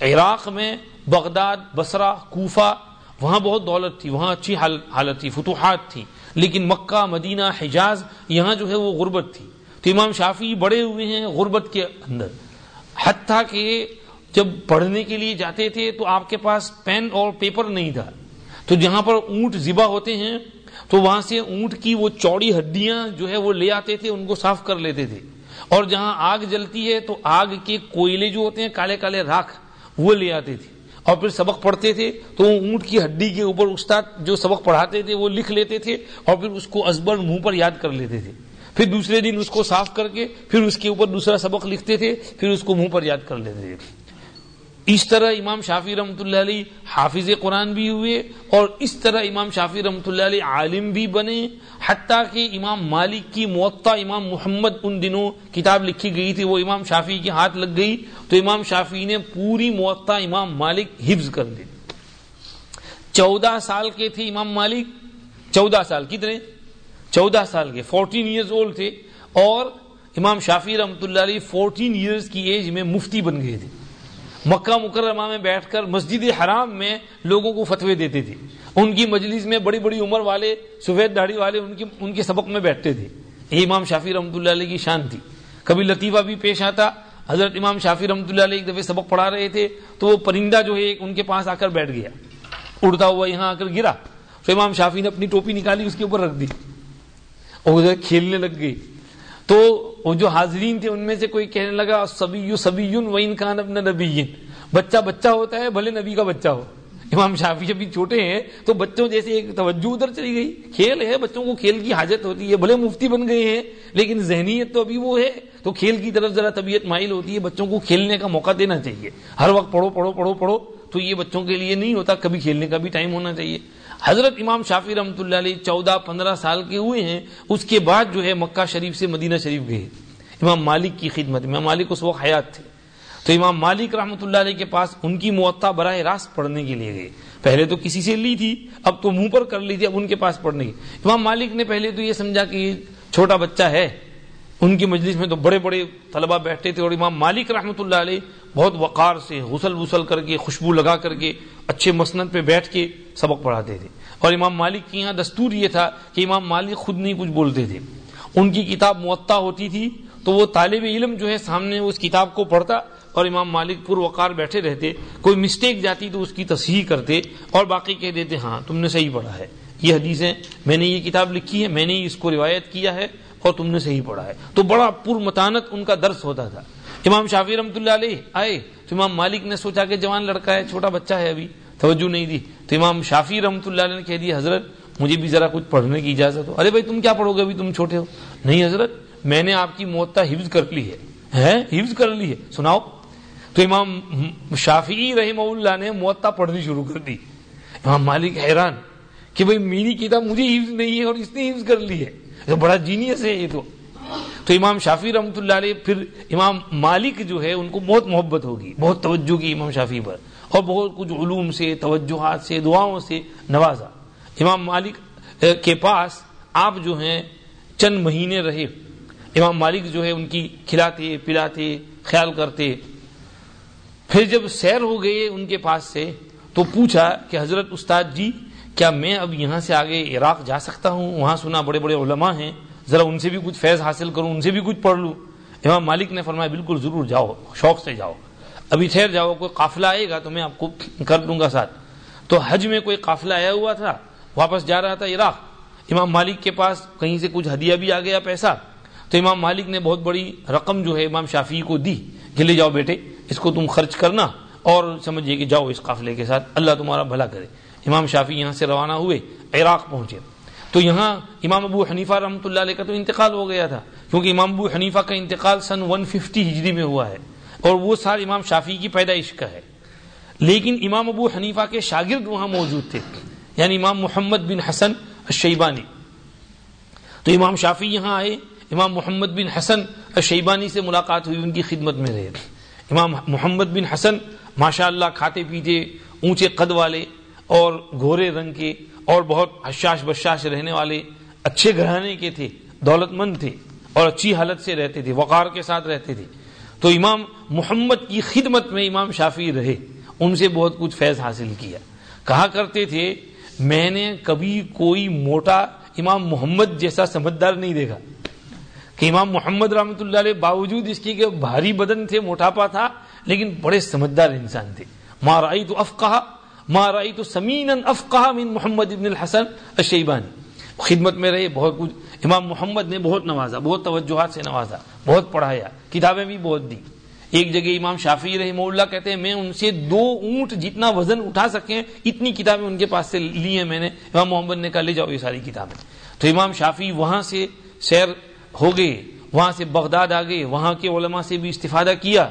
عراق میں بغداد بسرا کوفہ، وہاں بہت دولت تھی، وہاں اچھی حالت تھی، فتوحات تھی۔ لیکن مکہ، مدینہ، حجاز، یہاں جو ہے وہ غربت تھی۔ تو امام شافی بڑے ہوئے ہیں غربت کے اندر۔ حتیٰ کہ جب پڑھنے کے لیے جاتے تھے تو آپ کے پاس پین اور پیپر نہیں تھا۔ تو جہاں پر اونٹ ذبح ہوتے ہیں، تو وہاں سے اونٹ کی وہ چوڑی ہڈیاں جو ہے وہ لے آتے تھے، ان کو صاف کر لیتے تھے۔ اور جہاں آگ جلتی ہے، تو آگ کے کوئلے جو ہوتے ہیں، کالے کالے راکھ، وہ لے آتے تھے۔ اور پھر سبق پڑھتے تھے، تو اونٹ کی ہڈی کے اوپر استاد جو سبق پڑھاتے تھے، وہ لکھ لیتے تھے اور پھر اس کو ازبر منہ پر یاد کر لیتے تھے۔ پھر دوسرے دن اس کو صاف کر کے، پھر اس کے اوپر دوسرا سبق لکھتے تھے، پھر اس کو منہ پر یاد کر لیتے تھے۔ اس طرح امام شافی رحمۃ اللہ علیہ حافظ قرآن بھی ہوئے اور اس طرح امام شافی رحمۃ اللہ علیہ عالم بھی بنے، حتیٰ کہ امام مالک کی معطا امام محمد ان دنوں کتاب لکھی گئی تھی، وہ امام شافی کے ہاتھ لگ گئی، تو امام شافی نے پوری معطا امام مالک حفظ کر دی۔ چودہ سال کے تھے امام مالک، چودہ سال کتنے؟ چودہ سال کے فورٹین ایئرز اولڈ تھے اور امام شافی رحمۃ اللہ علیہ فورٹین ایئرز کی ایج میں مفتی بن گئے تھے۔ مکہ مکرمہ میں بیٹھ کر مسجد حرام میں لوگوں کو فتوے دیتے تھے۔ ان کی مجلس میں بڑی بڑی عمر والے، سفید داڑھی والے ان کی، ان کے سبق میں بیٹھتے تھے۔ یہ امام شافی رحمۃ اللہ علیہ کی شان تھی۔ کبھی لطیفہ بھی پیش آتا۔ حضرت امام شافی رحمۃ اللہ علیہ ایک دفعہ سبق پڑھا رہے تھے تو وہ پرندہ جو ہے، ان کے پاس آ کر بیٹھ گیا۔ اڑتا ہوا یہاں آ کر گرا۔ تو امام شافی نے اپنی ٹوپی نکالی، اس کے اوپر رکھ دی۔ اور کھیلنے لگ گئی۔ تو وہ جو حاضرین تھے ان میں سے کوئی کہنے لگا سبی سبی وین خان اپنا نبی بچہ بچہ ہوتا ہے، بھلے نبی کا بچہ ہو۔ امام شافی ابھی چھوٹے ہیں، تو بچوں جیسے ایک توجہ ادھر چلی گئی۔ کھیل ہے، بچوں کو کھیل کی حاجت ہوتی ہے، بھلے مفتی بن گئے ہیں، لیکن ذہنیت تو ابھی وہ ہے۔ تو کھیل کی طرف ذرا طبیعت مائل ہوتی ہے، بچوں کو کھیلنے کا موقع دینا چاہیے۔ ہر وقت پڑھو پڑھو پڑھو پڑھو، تو یہ بچوں کے لیے نہیں ہوتا، کبھی کھیلنے کا بھی ٹائم ہونا چاہیے۔ حضرت امام شافی رحمۃ اللہ علیہ چودہ پندرہ سال کے ہوئے ہیں، اس کے بعد جو ہے مکہ شریف سے مدینہ شریف گئے۔ امام مالک کی خدمت امام مالک اس وقت حیات تھے۔ تو امام مالک رحمۃ اللہ علیہ کے پاس ان کی معطا براہ راست پڑھنے کے لیے گئے۔ پہلے تو کسی سے لی تھی، اب تو منہ پر کر لی تھی، اب ان کے پاس پڑھنے کی امام مالک نے پہلے تو یہ سمجھا کہ یہ چھوٹا بچہ ہے۔ ان کی مجلس میں تو بڑے بڑے طلبہ بیٹھتے تھے اور امام مالک رحمۃ اللہ علیہ بہت وقار سے غسل وسل کر کے، خوشبو لگا کر کے، اچھے مسند پہ بیٹھ کے سبق پڑھاتے تھے۔ اور امام مالک کے یہاں دستور یہ تھا کہ امام مالک خود نہیں کچھ بولتے تھے۔ ان کی کتاب معطا ہوتی تھی تو وہ طالب علم جو ہے سامنے اس کتاب کو پڑھتا اور امام مالک پر وقار بیٹھے رہتے۔ کوئی مسٹیک جاتی تو اس کی تصحیح کرتے اور باقی کہہ دیتے ہاں تم نے صحیح پڑھا ہے۔ یہ حدیث ہے میں نے یہ کتاب لکھی ہے، میں نے اس کو روایت کیا ہے اور تم نے صحیح پڑھا ہے۔ تو بڑا پر متانت ان کا درس ہوتا تھا۔ امام شافی رحمۃ اللہ علیہ آئے تو امام مالک نے سوچا کہ جوان لڑکا ہے، چھوٹا بچہ ہے ابھی، توجہ نہیں دی۔ تو امام شافی رحمۃ اللہ علیہ نے کہہ دیا، حضرت، مجھے بھی ذرا کچھ پڑھنے کی اجازت ہو۔ ارے بھائی، تم کیا پڑھو گے ابھی؟ تم چھوٹے ہو۔ نہیں حضرت، میں نے آپ کی موتا حفظ کر لی ہے۔ حفظ کر لی ہے۔ سناؤ۔ تو امام شافی رحم اللہ نے معطا پڑھنی شروع کر دی۔ امام مالک حیران کہ بھائی، میری کتاب مجھے حفظ نہیں ہے اور اس نے حفظ کر لی ہے۔ بڑا جینیس ہے یہ تو۔ تو امام شافی رحمۃ اللہ علیہ، پھر امام مالک جو ہے، ان کو بہت محبت ہوگی، بہت توجہ کی امام شافی پر۔ اور بہت کچھ علوم سے، توجہات سے، دعاؤں سے نوازا۔ امام مالک کے پاس آپ جو ہیں، چند مہینے رہے۔ امام مالک جو ہے، ان کی کھلاتے، پلاتے، خیال کرتے۔ پھر جب سیر ہو گئے ان کے پاس سے، تو پوچھا کہ حضرت استاد جی کیا میں اب یہاں سے آگے عراق جا سکتا ہوں؟ وہاں سنا بڑے بڑے علماء ہیں۔ ذرا ان سے بھی کچھ فیض حاصل کروں، ان سے بھی کچھ پڑھ لوں۔ امام مالک نے فرمایا، بالکل ضرور جاؤ، شوق سے جاؤ۔ ابھی ٹھہر جاؤ، کوئی قافلہ آئے گا تو میں آپ کو کر دوں گا ساتھ۔ تو حج میں کوئی قافلہ آیا ہوا تھا؟ واپس جا رہا تھا عراق۔ امام مالک کے پاس کہیں سے کچھ ہدیہ بھی آ گیا پیسہ۔ تو امام مالک نے بہت بڑی رقم جو ہے امام شافی کو دی۔ کہ لے جاؤ بیٹے، اس کو تم خرچ کرنا اور سمجھیے کہ جاؤ اس قافلے کے ساتھ۔ اللہ تمہارا بھلا کرے۔ امام شافی یہاں سے روانہ ہوئے، عراق پہنچے۔ تو یہاں امام ابو حنیفہ رحمۃ اللہ علیہ کا تو انتقال ہو گیا تھا، کیونکہ امام ابو حنیفہ کا انتقال سن 150 ہجری میں ہوا ہے، اور وہ سال امام شافی کی پیدائش کا ہے۔ لیکن امام ابو حنیفہ کے شاگرد وہاں موجود تھے یعنی امام محمد بن حسن الشیبانی۔ تو امام شافی یہاں آئے، امام محمد بن حسن الشیبانی سے ملاقات ہوئی، ان کی خدمت میں رہے۔ امام محمد بن حسن ماشاء اللہ کھاتے پیتے، اونچے قد والے اور گھورے رنگ کے اور بہت حشاش بشاش رہنے والے اچھے گھرانے کے تھے دولت مند تھے اور اچھی حالت سے رہتے تھے وقار کے ساتھ رہتے تھے تو امام محمد کی خدمت میں امام شافی رہے، ان سے بہت کچھ فیض حاصل کیا۔ کہا کرتے تھے، میں نے کبھی کوئی موٹا امام محمد جیسا سمجھدار نہیں دیکھا۔ کہ امام محمد رحمۃ اللہ علیہ باوجود اس کی کہ بھاری بدن تھے، موٹاپا تھا، لیکن بڑے سمجھدار انسان تھے۔ مارائی تو افقہ مارائی تو سمین افقہ من محمد ابن الحسن الشیبانی خدمت میں رہے بہت کچھ. امام محمد نے بہت نوازا، بہت توجہات سے نوازا، بہت پڑھایا، کتابیں بھی بہت دی ایک جگہ امام شافی رحمہ اللہ کہتے ہیں، میں ان سے دو اونٹ جتنا وزن اٹھا سکیں اتنی کتابیں ان کے پاس سے لی ہیں میں نے. امام محمد نے کہا، لے جاؤ یہ ساری کتابیں. تو امام شافی وہاں سے سیر ہو گئے، وہاں سے بغداد آ گئے، وہاں کے علماء سے بھی استفادہ کیا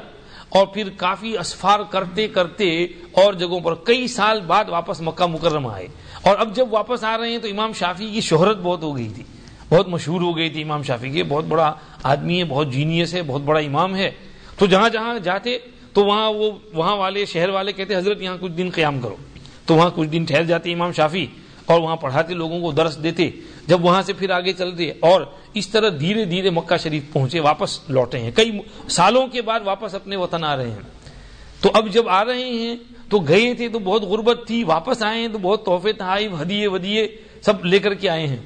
اور پھر کافی اسفار کرتے کرتے اور جگہوں پر کئی سال بعد واپس مکہ مکرمہ آئے۔ اور اب جب واپس آ رہے ہیں تو امام شافی کی شہرت بہت ہو گئی تھی۔ بہت مشہور ہو گئی تھی۔ امام شافی کی بہت بڑا آدمی ہے، بہت جینیس ہے، بہت بڑا امام ہے۔ تو جہاں جہاں جاتے تو وہاں وہ، وہاں والے شہر والے کہتے، حضرت، یہاں کچھ دن قیام کرو۔ تو وہاں کچھ دن ٹھہر جاتے امام شافی اور وہاں پڑھاتے، لوگوں کو درس دیتے۔ جب وہاں سے پھر آگے چلتے اور اس طرح دھیرے دھیرے مکہ شریف پہنچے، واپس لوٹے ہیں۔ کئی سالوں کے بعد واپس اپنے وطن آ رہے ہیں۔ تو اب جب آ رہے ہیں، تو گئے تھے تو بہت غربت تھی، واپس آئے ہیں تو بہت تحفے، تحائف، ہدیے، ودیے سب لے کر کے آئے ہیں۔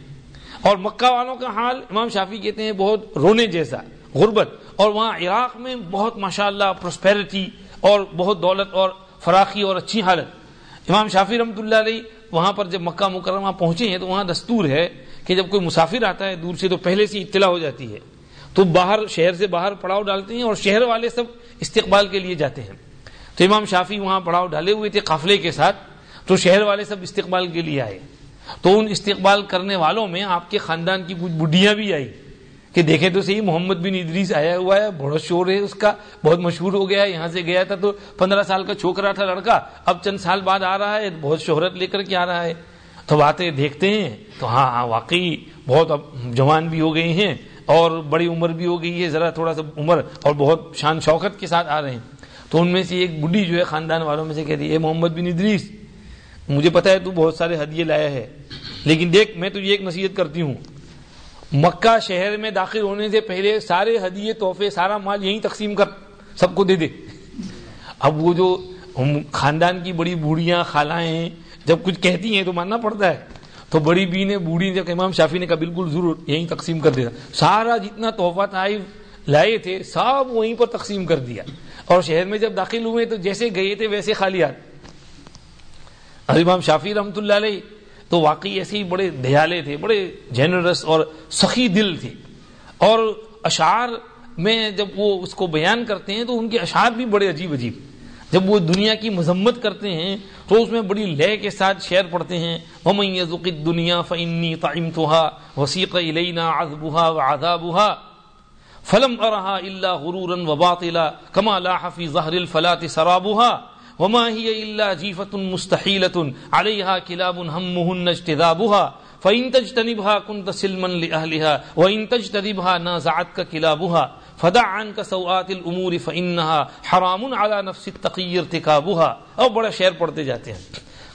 اور مکہ والوں کا حال امام شافی کہتے ہیں بہت رونے جیسا، غربت۔ اور وہاں عراق میں بہت ماشاء اللہ پروسپیرٹی اور بہت دولت اور فراخی اور اچھی حالت۔ امام شافی رحمۃ اللہ علیہ وہاں پر جب مکہ مکرمہ پہنچے ہیں تو وہاں دستور ہے کہ جب کوئی مسافر آتا ہے دور سے تو پہلے سے اطلاع ہو جاتی ہے۔ تو باہر، شہر سے باہر پڑاؤ ڈالتے ہیں اور شہر والے سب استقبال کے لیے جاتے ہیں۔ تو امام شافی وہاں پڑاؤ ڈالے ہوئے تھے قافلے کے ساتھ، تو شہر والے سب استقبال کے لیے آئے۔ تو ان استقبال کرنے والوں میں آپ کے خاندان کی کچھ بڈیاں بھی آئی کہ دیکھیں تو صحیح، محمد بن ادریس آیا ہوا ہے، بہت شور ہے اس کا، بہت مشہور ہو گیا ہے، یہاں سے گیا تھا تو پندرہ سال کا چھوکرا تھا لڑکا۔ اب چند سال بعد آ رہا ہے، بہت شہرت لے کر کے آ رہا ہے۔ تو باتیں دیکھتے ہیں تو ہاں ہاں واقعی بہت اب جوان بھی ہو گئے ہیں اور بڑی عمر بھی ہو گئی ہے، ذرا تھوڑا سا عمر اور بہت شان شوکت کے ساتھ آ رہے ہیں۔ تو ان میں سے ایک بڈی جو ہے خاندان والوں میں سے کہتی ہے محمد بن ادریس، مجھے پتا ہے تو بہت سارے ہدیے لایا ہے، لیکن دیکھ، میں تجھے ایک نصیحت کرتی ہوں۔ مکہ شہر میں داخل ہونے سے پہلے سارے ہدیے، تحفے، سارا مال یہیں تقسیم کر، سب کو دے دے۔ اب وہ جو خاندان کی بڑی بوڑھیاں خالائیں جب کچھ کہتی ہیں تو ماننا پڑتا ہے۔ تو بڑی بی نے، بوڑھی جب امام شافی نے کہا بالکل ضرور یہیں تقسیم کر دیا سارا جتنا تحفہ تحائف لائے تھے، سب وہیں پر تقسیم کر دیا۔ اور شہر میں جب داخل ہوئے تو جیسے گئے تھے ویسے خالی آتے امام شافی رحمۃ اللہ علیہ تو واقعی ایسے ہی بڑے دیالے تھے، بڑے جینرس اور سخی دل تھے۔ اور اشعار میں جب وہ اس کو بیان کرتے ہیں تو ان کے اشعار بھی بڑے عجیب عجیب۔ جب وہ دنیا کی مذمت کرتے ہیں تو اس میں بڑی لے کے ساتھ شعر پڑھتے ہیں دنیا فنی تعیم توحا وسیق علینا ازبہ و آزابہ فلم ارحا اللہ غرورن و باطلا کما لا حفی ظہر الفلاط سرابہ وما هي الا جيفه مستحيله عليها كلاب همهن اجتذابها فان تجتنبها كنت سلما لاهلها وان تجتنبها نازعتك كلابها فدع عنك سوءات الامور فانها حرام على نفس التقي ارتكابها اور بڑا شعر پڑھتے جاتے ہیں۔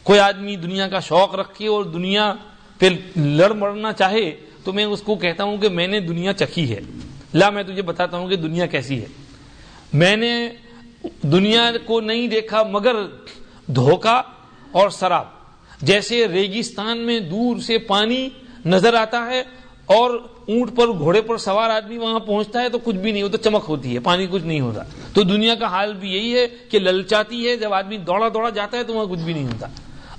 کوئی آدمی دنیا کا شوق رکھے اور دنیا پہ لڑ مڑنا چاہے تو میں اس کو کہتا ہوں کہ میں نے دنیا چکھی ہے۔ لا میں تجھے بتاتا ہوں کہ دنیا کیسی ہے۔ میں نے دنیا کو نہیں دیکھا مگر دھوکا اور شراب۔ جیسے ریگستان میں دور سے پانی نظر آتا ہے اور اونٹ پر گھوڑے پر سوار آدمی وہاں پہنچتا ہے تو کچھ بھی نہیں ہوتا، چمک ہوتی ہے، پانی کچھ نہیں ہوتا۔ تو دنیا کا حال بھی یہی ہے کہ للچاتی ہے، جب آدمی دوڑا دوڑا جاتا ہے تو وہاں کچھ بھی نہیں ہوتا۔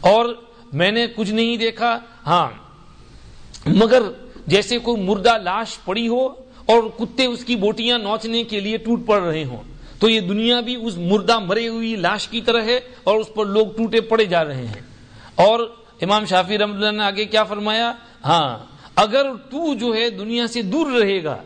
اور میں نے کچھ نہیں دیکھا ہاں مگر جیسے کوئی مردہ لاش پڑی ہو اور کتے اس کی بوٹیاں نوچنے کے لیے ٹوٹ پڑ رہے ہوں، تو یہ دنیا بھی اس مردہ مرے ہوئی لاش کی طرح ہے اور اس پر لوگ ٹوٹے پڑے جا رہے ہیں۔ اور امام شافی رحمۃ اللہ نے آگے کیا فرمایا؟ ہاں اگر تو جو ہے دنیا سے دور رہے گا،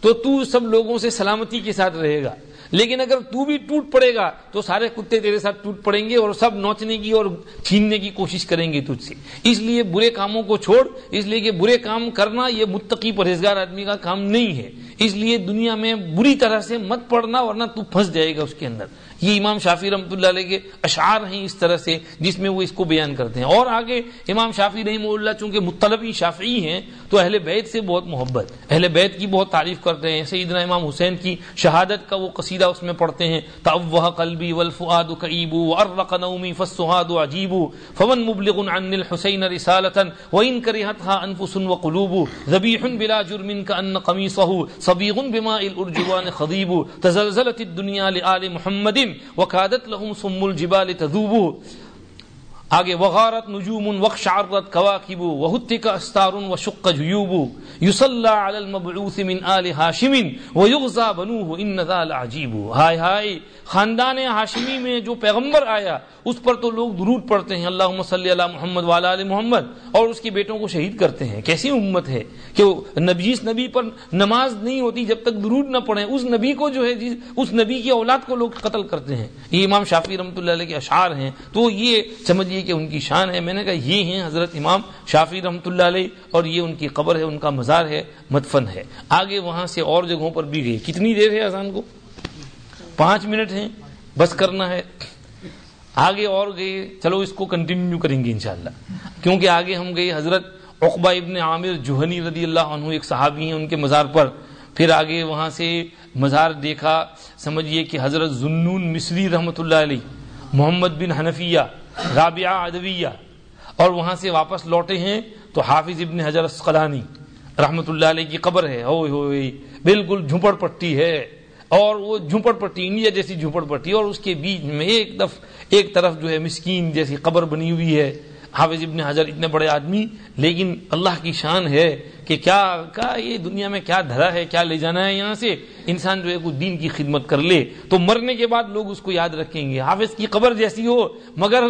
تو تو سب لوگوں سے سلامتی کے ساتھ رہے گا۔ لیکن اگر تو بھی ٹوٹ پڑے گا، تو سارے کتے تیرے ساتھ ٹوٹ پڑیں گے اور سب نوچنے کی اور چھیننے کی کوشش کریں گے تجھ سے۔ اس لیے برے کاموں کو چھوڑ، اس لیے کہ برے کام کرنا یہ متقی پرہیزگار آدمی کا کام نہیں ہے۔ اس لیے دنیا میں بری طرح سے مت پڑنا ورنہ تو پھنس جائے گا اس کے اندر۔ یہ امام شافی رحمۃ اللہ علیہ کے اشعار ہیں اس طرح سے جس میں وہ اس کو بیان کرتے ہیں۔ اور آگے امام شافی رحمہ اللہ چونکہ مطلبی شافعی ہیں تو اہل بیت سے بہت محبت، اہل بیت کی بہت تعریف کرتے ہیں۔ سیدنا امام حسین کی شہادت کا وہ قصیدہ اس میں پڑھتے ہیں۔ توہ قلبی والفؤاد کعیب وارق نومی فالسہاد عجیب فمن مبلغ عن الحسین رسالتا وان کرہتها انفس وقلوب ذبیح بلا جرم کأن قمیصه صبیغ بماء الارجوان خضیب تزلزلت الدنیا لآل محمد وکادت لهم سم الجبال تذوب آگے وغارت نجوم وقشعرت کواکب وہتک استار وشق جیوب یصلی علی المبعوث من آل ہاشم ویغزا بنوه ان ذا العجیب ہائے ہائے، خاندان ہاشمی میں جو پیغمبر آیا، اس پر تو لوگ درود پڑھتے ہیں۔ اللہم صلی علی محمد وعلی آل محمد۔ اور اس کے بیٹوں کو شہید کرتے ہیں۔ کیسی امت ہے کہ نبی، اس نبی پر نماز نہیں ہوتی جب تک درود نہ پڑھیں۔ اس نبی کو جو ہے اس نبی کی اولاد کو لوگ قتل کرتے ہیں۔ یہ امام شافی رحمۃ اللہ علیہ کے اشعار ہیں۔ تو یہ سمجھیے لیے کہ ان کی شان ہے۔ میں نے کہا، یہ ہیں حضرت امام شافی رحمۃ اللہ علیہ اور یہ ان کی قبر ہے، ان کا مزار ہے، مدفن ہے۔ آگے وہاں سے اور جگہوں پر بھی گئے کتنی دیر ہے اذان کو؟ پانچ منٹ ہیں۔ بس کرنا ہے۔ آگے اور گئے۔ چلو اس کو کنٹینیو کریں گے انشاءاللہ۔ کیونکہ آگے ہم گئے حضرت عقبہ ابن عامر جوہنی رضی اللہ عنہ، ایک صحابی ہیں ان کے مزار پر۔ پھر آگے وہاں سے مزار دیکھا۔ سمجھیے کہ حضرت زنون مصری رحمۃ اللہ علیہ، محمد بن حنفیہ رابعہ ادویہ اور وہاں سے واپس لوٹے ہیں تو حافظ ابن حجر اسقلانی رحمۃ اللہ علیہ کی قبر ہے۔ ہوئے ہوئے، بالکل جھپڑ پٹی ہے۔ اور وہ جھپڑ پٹی، انڈیا جیسی جھپڑ پٹی، اور اس کے بیچ میں ایک دف، ایک طرف جو ہے مسکین جیسی قبر بنی ہوئی ہے۔ حافظ ابن حجر اتنے بڑے آدمی، لیکن اللہ کی شان ہے کہ کیا کیا یہ دنیا میں کیا دھرا ہے، کیا لے جانا ہے یہاں سے؟ انسان جو ہے کچھ دین کی خدمت کر لے، تو مرنے کے بعد لوگ اس کو یاد رکھیں گے۔ حافظ کی قبر جیسی ہو، مگر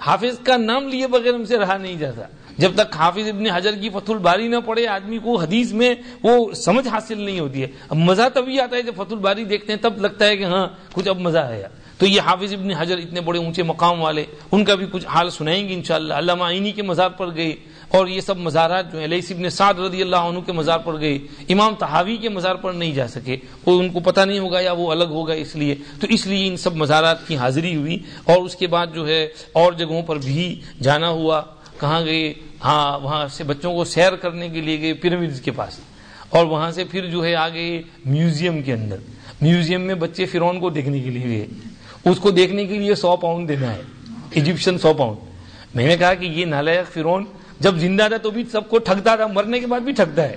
حافظ کا نام لیے بغیر ہم سے رہا نہیں جاتا۔ جب تک حافظ ابن حجر کی فتح الباری نہ پڑے، آدمی کو حدیث میں وہ سمجھ حاصل نہیں ہوتی ہے۔ اب مزہ تبھی آتا ہے جب فتح الباری دیکھتے ہیں، تب لگتا ہے کہ ہاں کچھ اب مزہ ہے تو یہ حافظ ابن حجر اتنے بڑے اونچے مقام والے، ان کا بھی کچھ حال سنائیں گے انشاءاللہ۔ علامہ عینی کے مزار پر گئے اور یہ سب مزارات جو ہیں لیس ابن سعد رضی اللہ عنہ کے مزار پر گئے۔ امام تحاوی کے مزار پر نہیں جا سکے، وہ ان کو پتہ نہیں ہوگا یا وہ الگ ہوگا اس لیے۔ تو اس لیے ان سب مزارات کی حاضری ہوئی اور اس کے بعد جو ہے اور جگہوں پر بھی جانا ہوا۔ کہاں گئے؟ ہاں وہاں سے بچوں کو سیر کرنے کے لیے گئے پیرامڈ کے پاس۔ اور وہاں سے پھر جو ہے آگے میوزیم کے اندر۔ میوزیم میں بچے فرون کو دیکھنے کے لیے گئے۔ اس کو دیکھنے کے لیے سو پاؤنڈ دینا ہے ایجپشن سو پاؤنڈ۔ میں نے کہا کہ یہ نالائق فرون جب زندہ تھا تو بھی سب کو ٹھگتا تھا، مرنے کے بعد بھی ٹھگتا ہے۔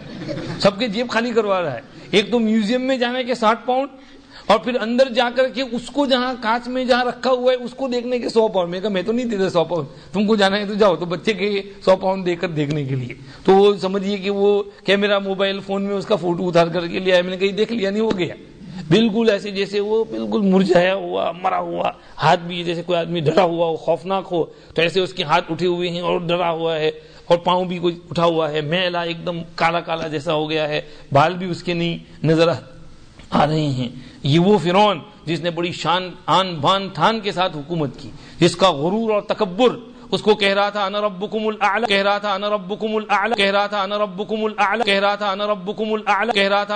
سب کے جیب خالی کروا رہا ہے۔ ایک تو میوزیم میں جانے کے ساٹھ پاؤنڈ اور پھر اندر جا کر کے اس کو جہاں کانچ میں جہاں رکھا ہوا ہے، اس کو دیکھنے کے سو پاؤنڈ۔ میں کہا، میں تو نہیں دیتا سو پاؤنڈ۔ تم کو جانا ہے تو جاؤ، تو بچے کے سو پاؤنڈ دے کر دیکھنے کے لیے۔ تو وہ سمجھیے کہ وہ کیمرہ، موبائل، فون میں اس کا فوٹو اتار کر کے لیا میں نے کہیں دیکھ لیا نہیں، ہو گیا۔ بالکل ایسے جیسے وہ بالکل مرجھایا ہوا، مرا ہوا، ہاتھ بھی جیسے کوئی آدمی ڈرا ہوا ہو، خوفناک ہو، تو ایسے اس کے ہاتھ اٹھے ہوئے ہیں اور ڈرا ہوا ہے اور پاؤں بھی کوئی اٹھا ہوا ہے۔ میلا ایک دم کالا کالا جیسا ہو گیا ہے، بال بھی اس کے نہیں، نظر آ رہے ہیں۔ یہ وہ فرون جس نے بڑی شان، آن بان تھان کے ساتھ حکومت کی، جس کا غرور اور تکبر، اس کو کہہ رہا تھا، انا ربکم الاعلی کہہ رہا تھا، انا ربکم الاعلی کہہ رہا تھا، انا ربکم الاعلی کہہ رہا تھا، انا ربکم الاعلی کہہ رہا تھا۔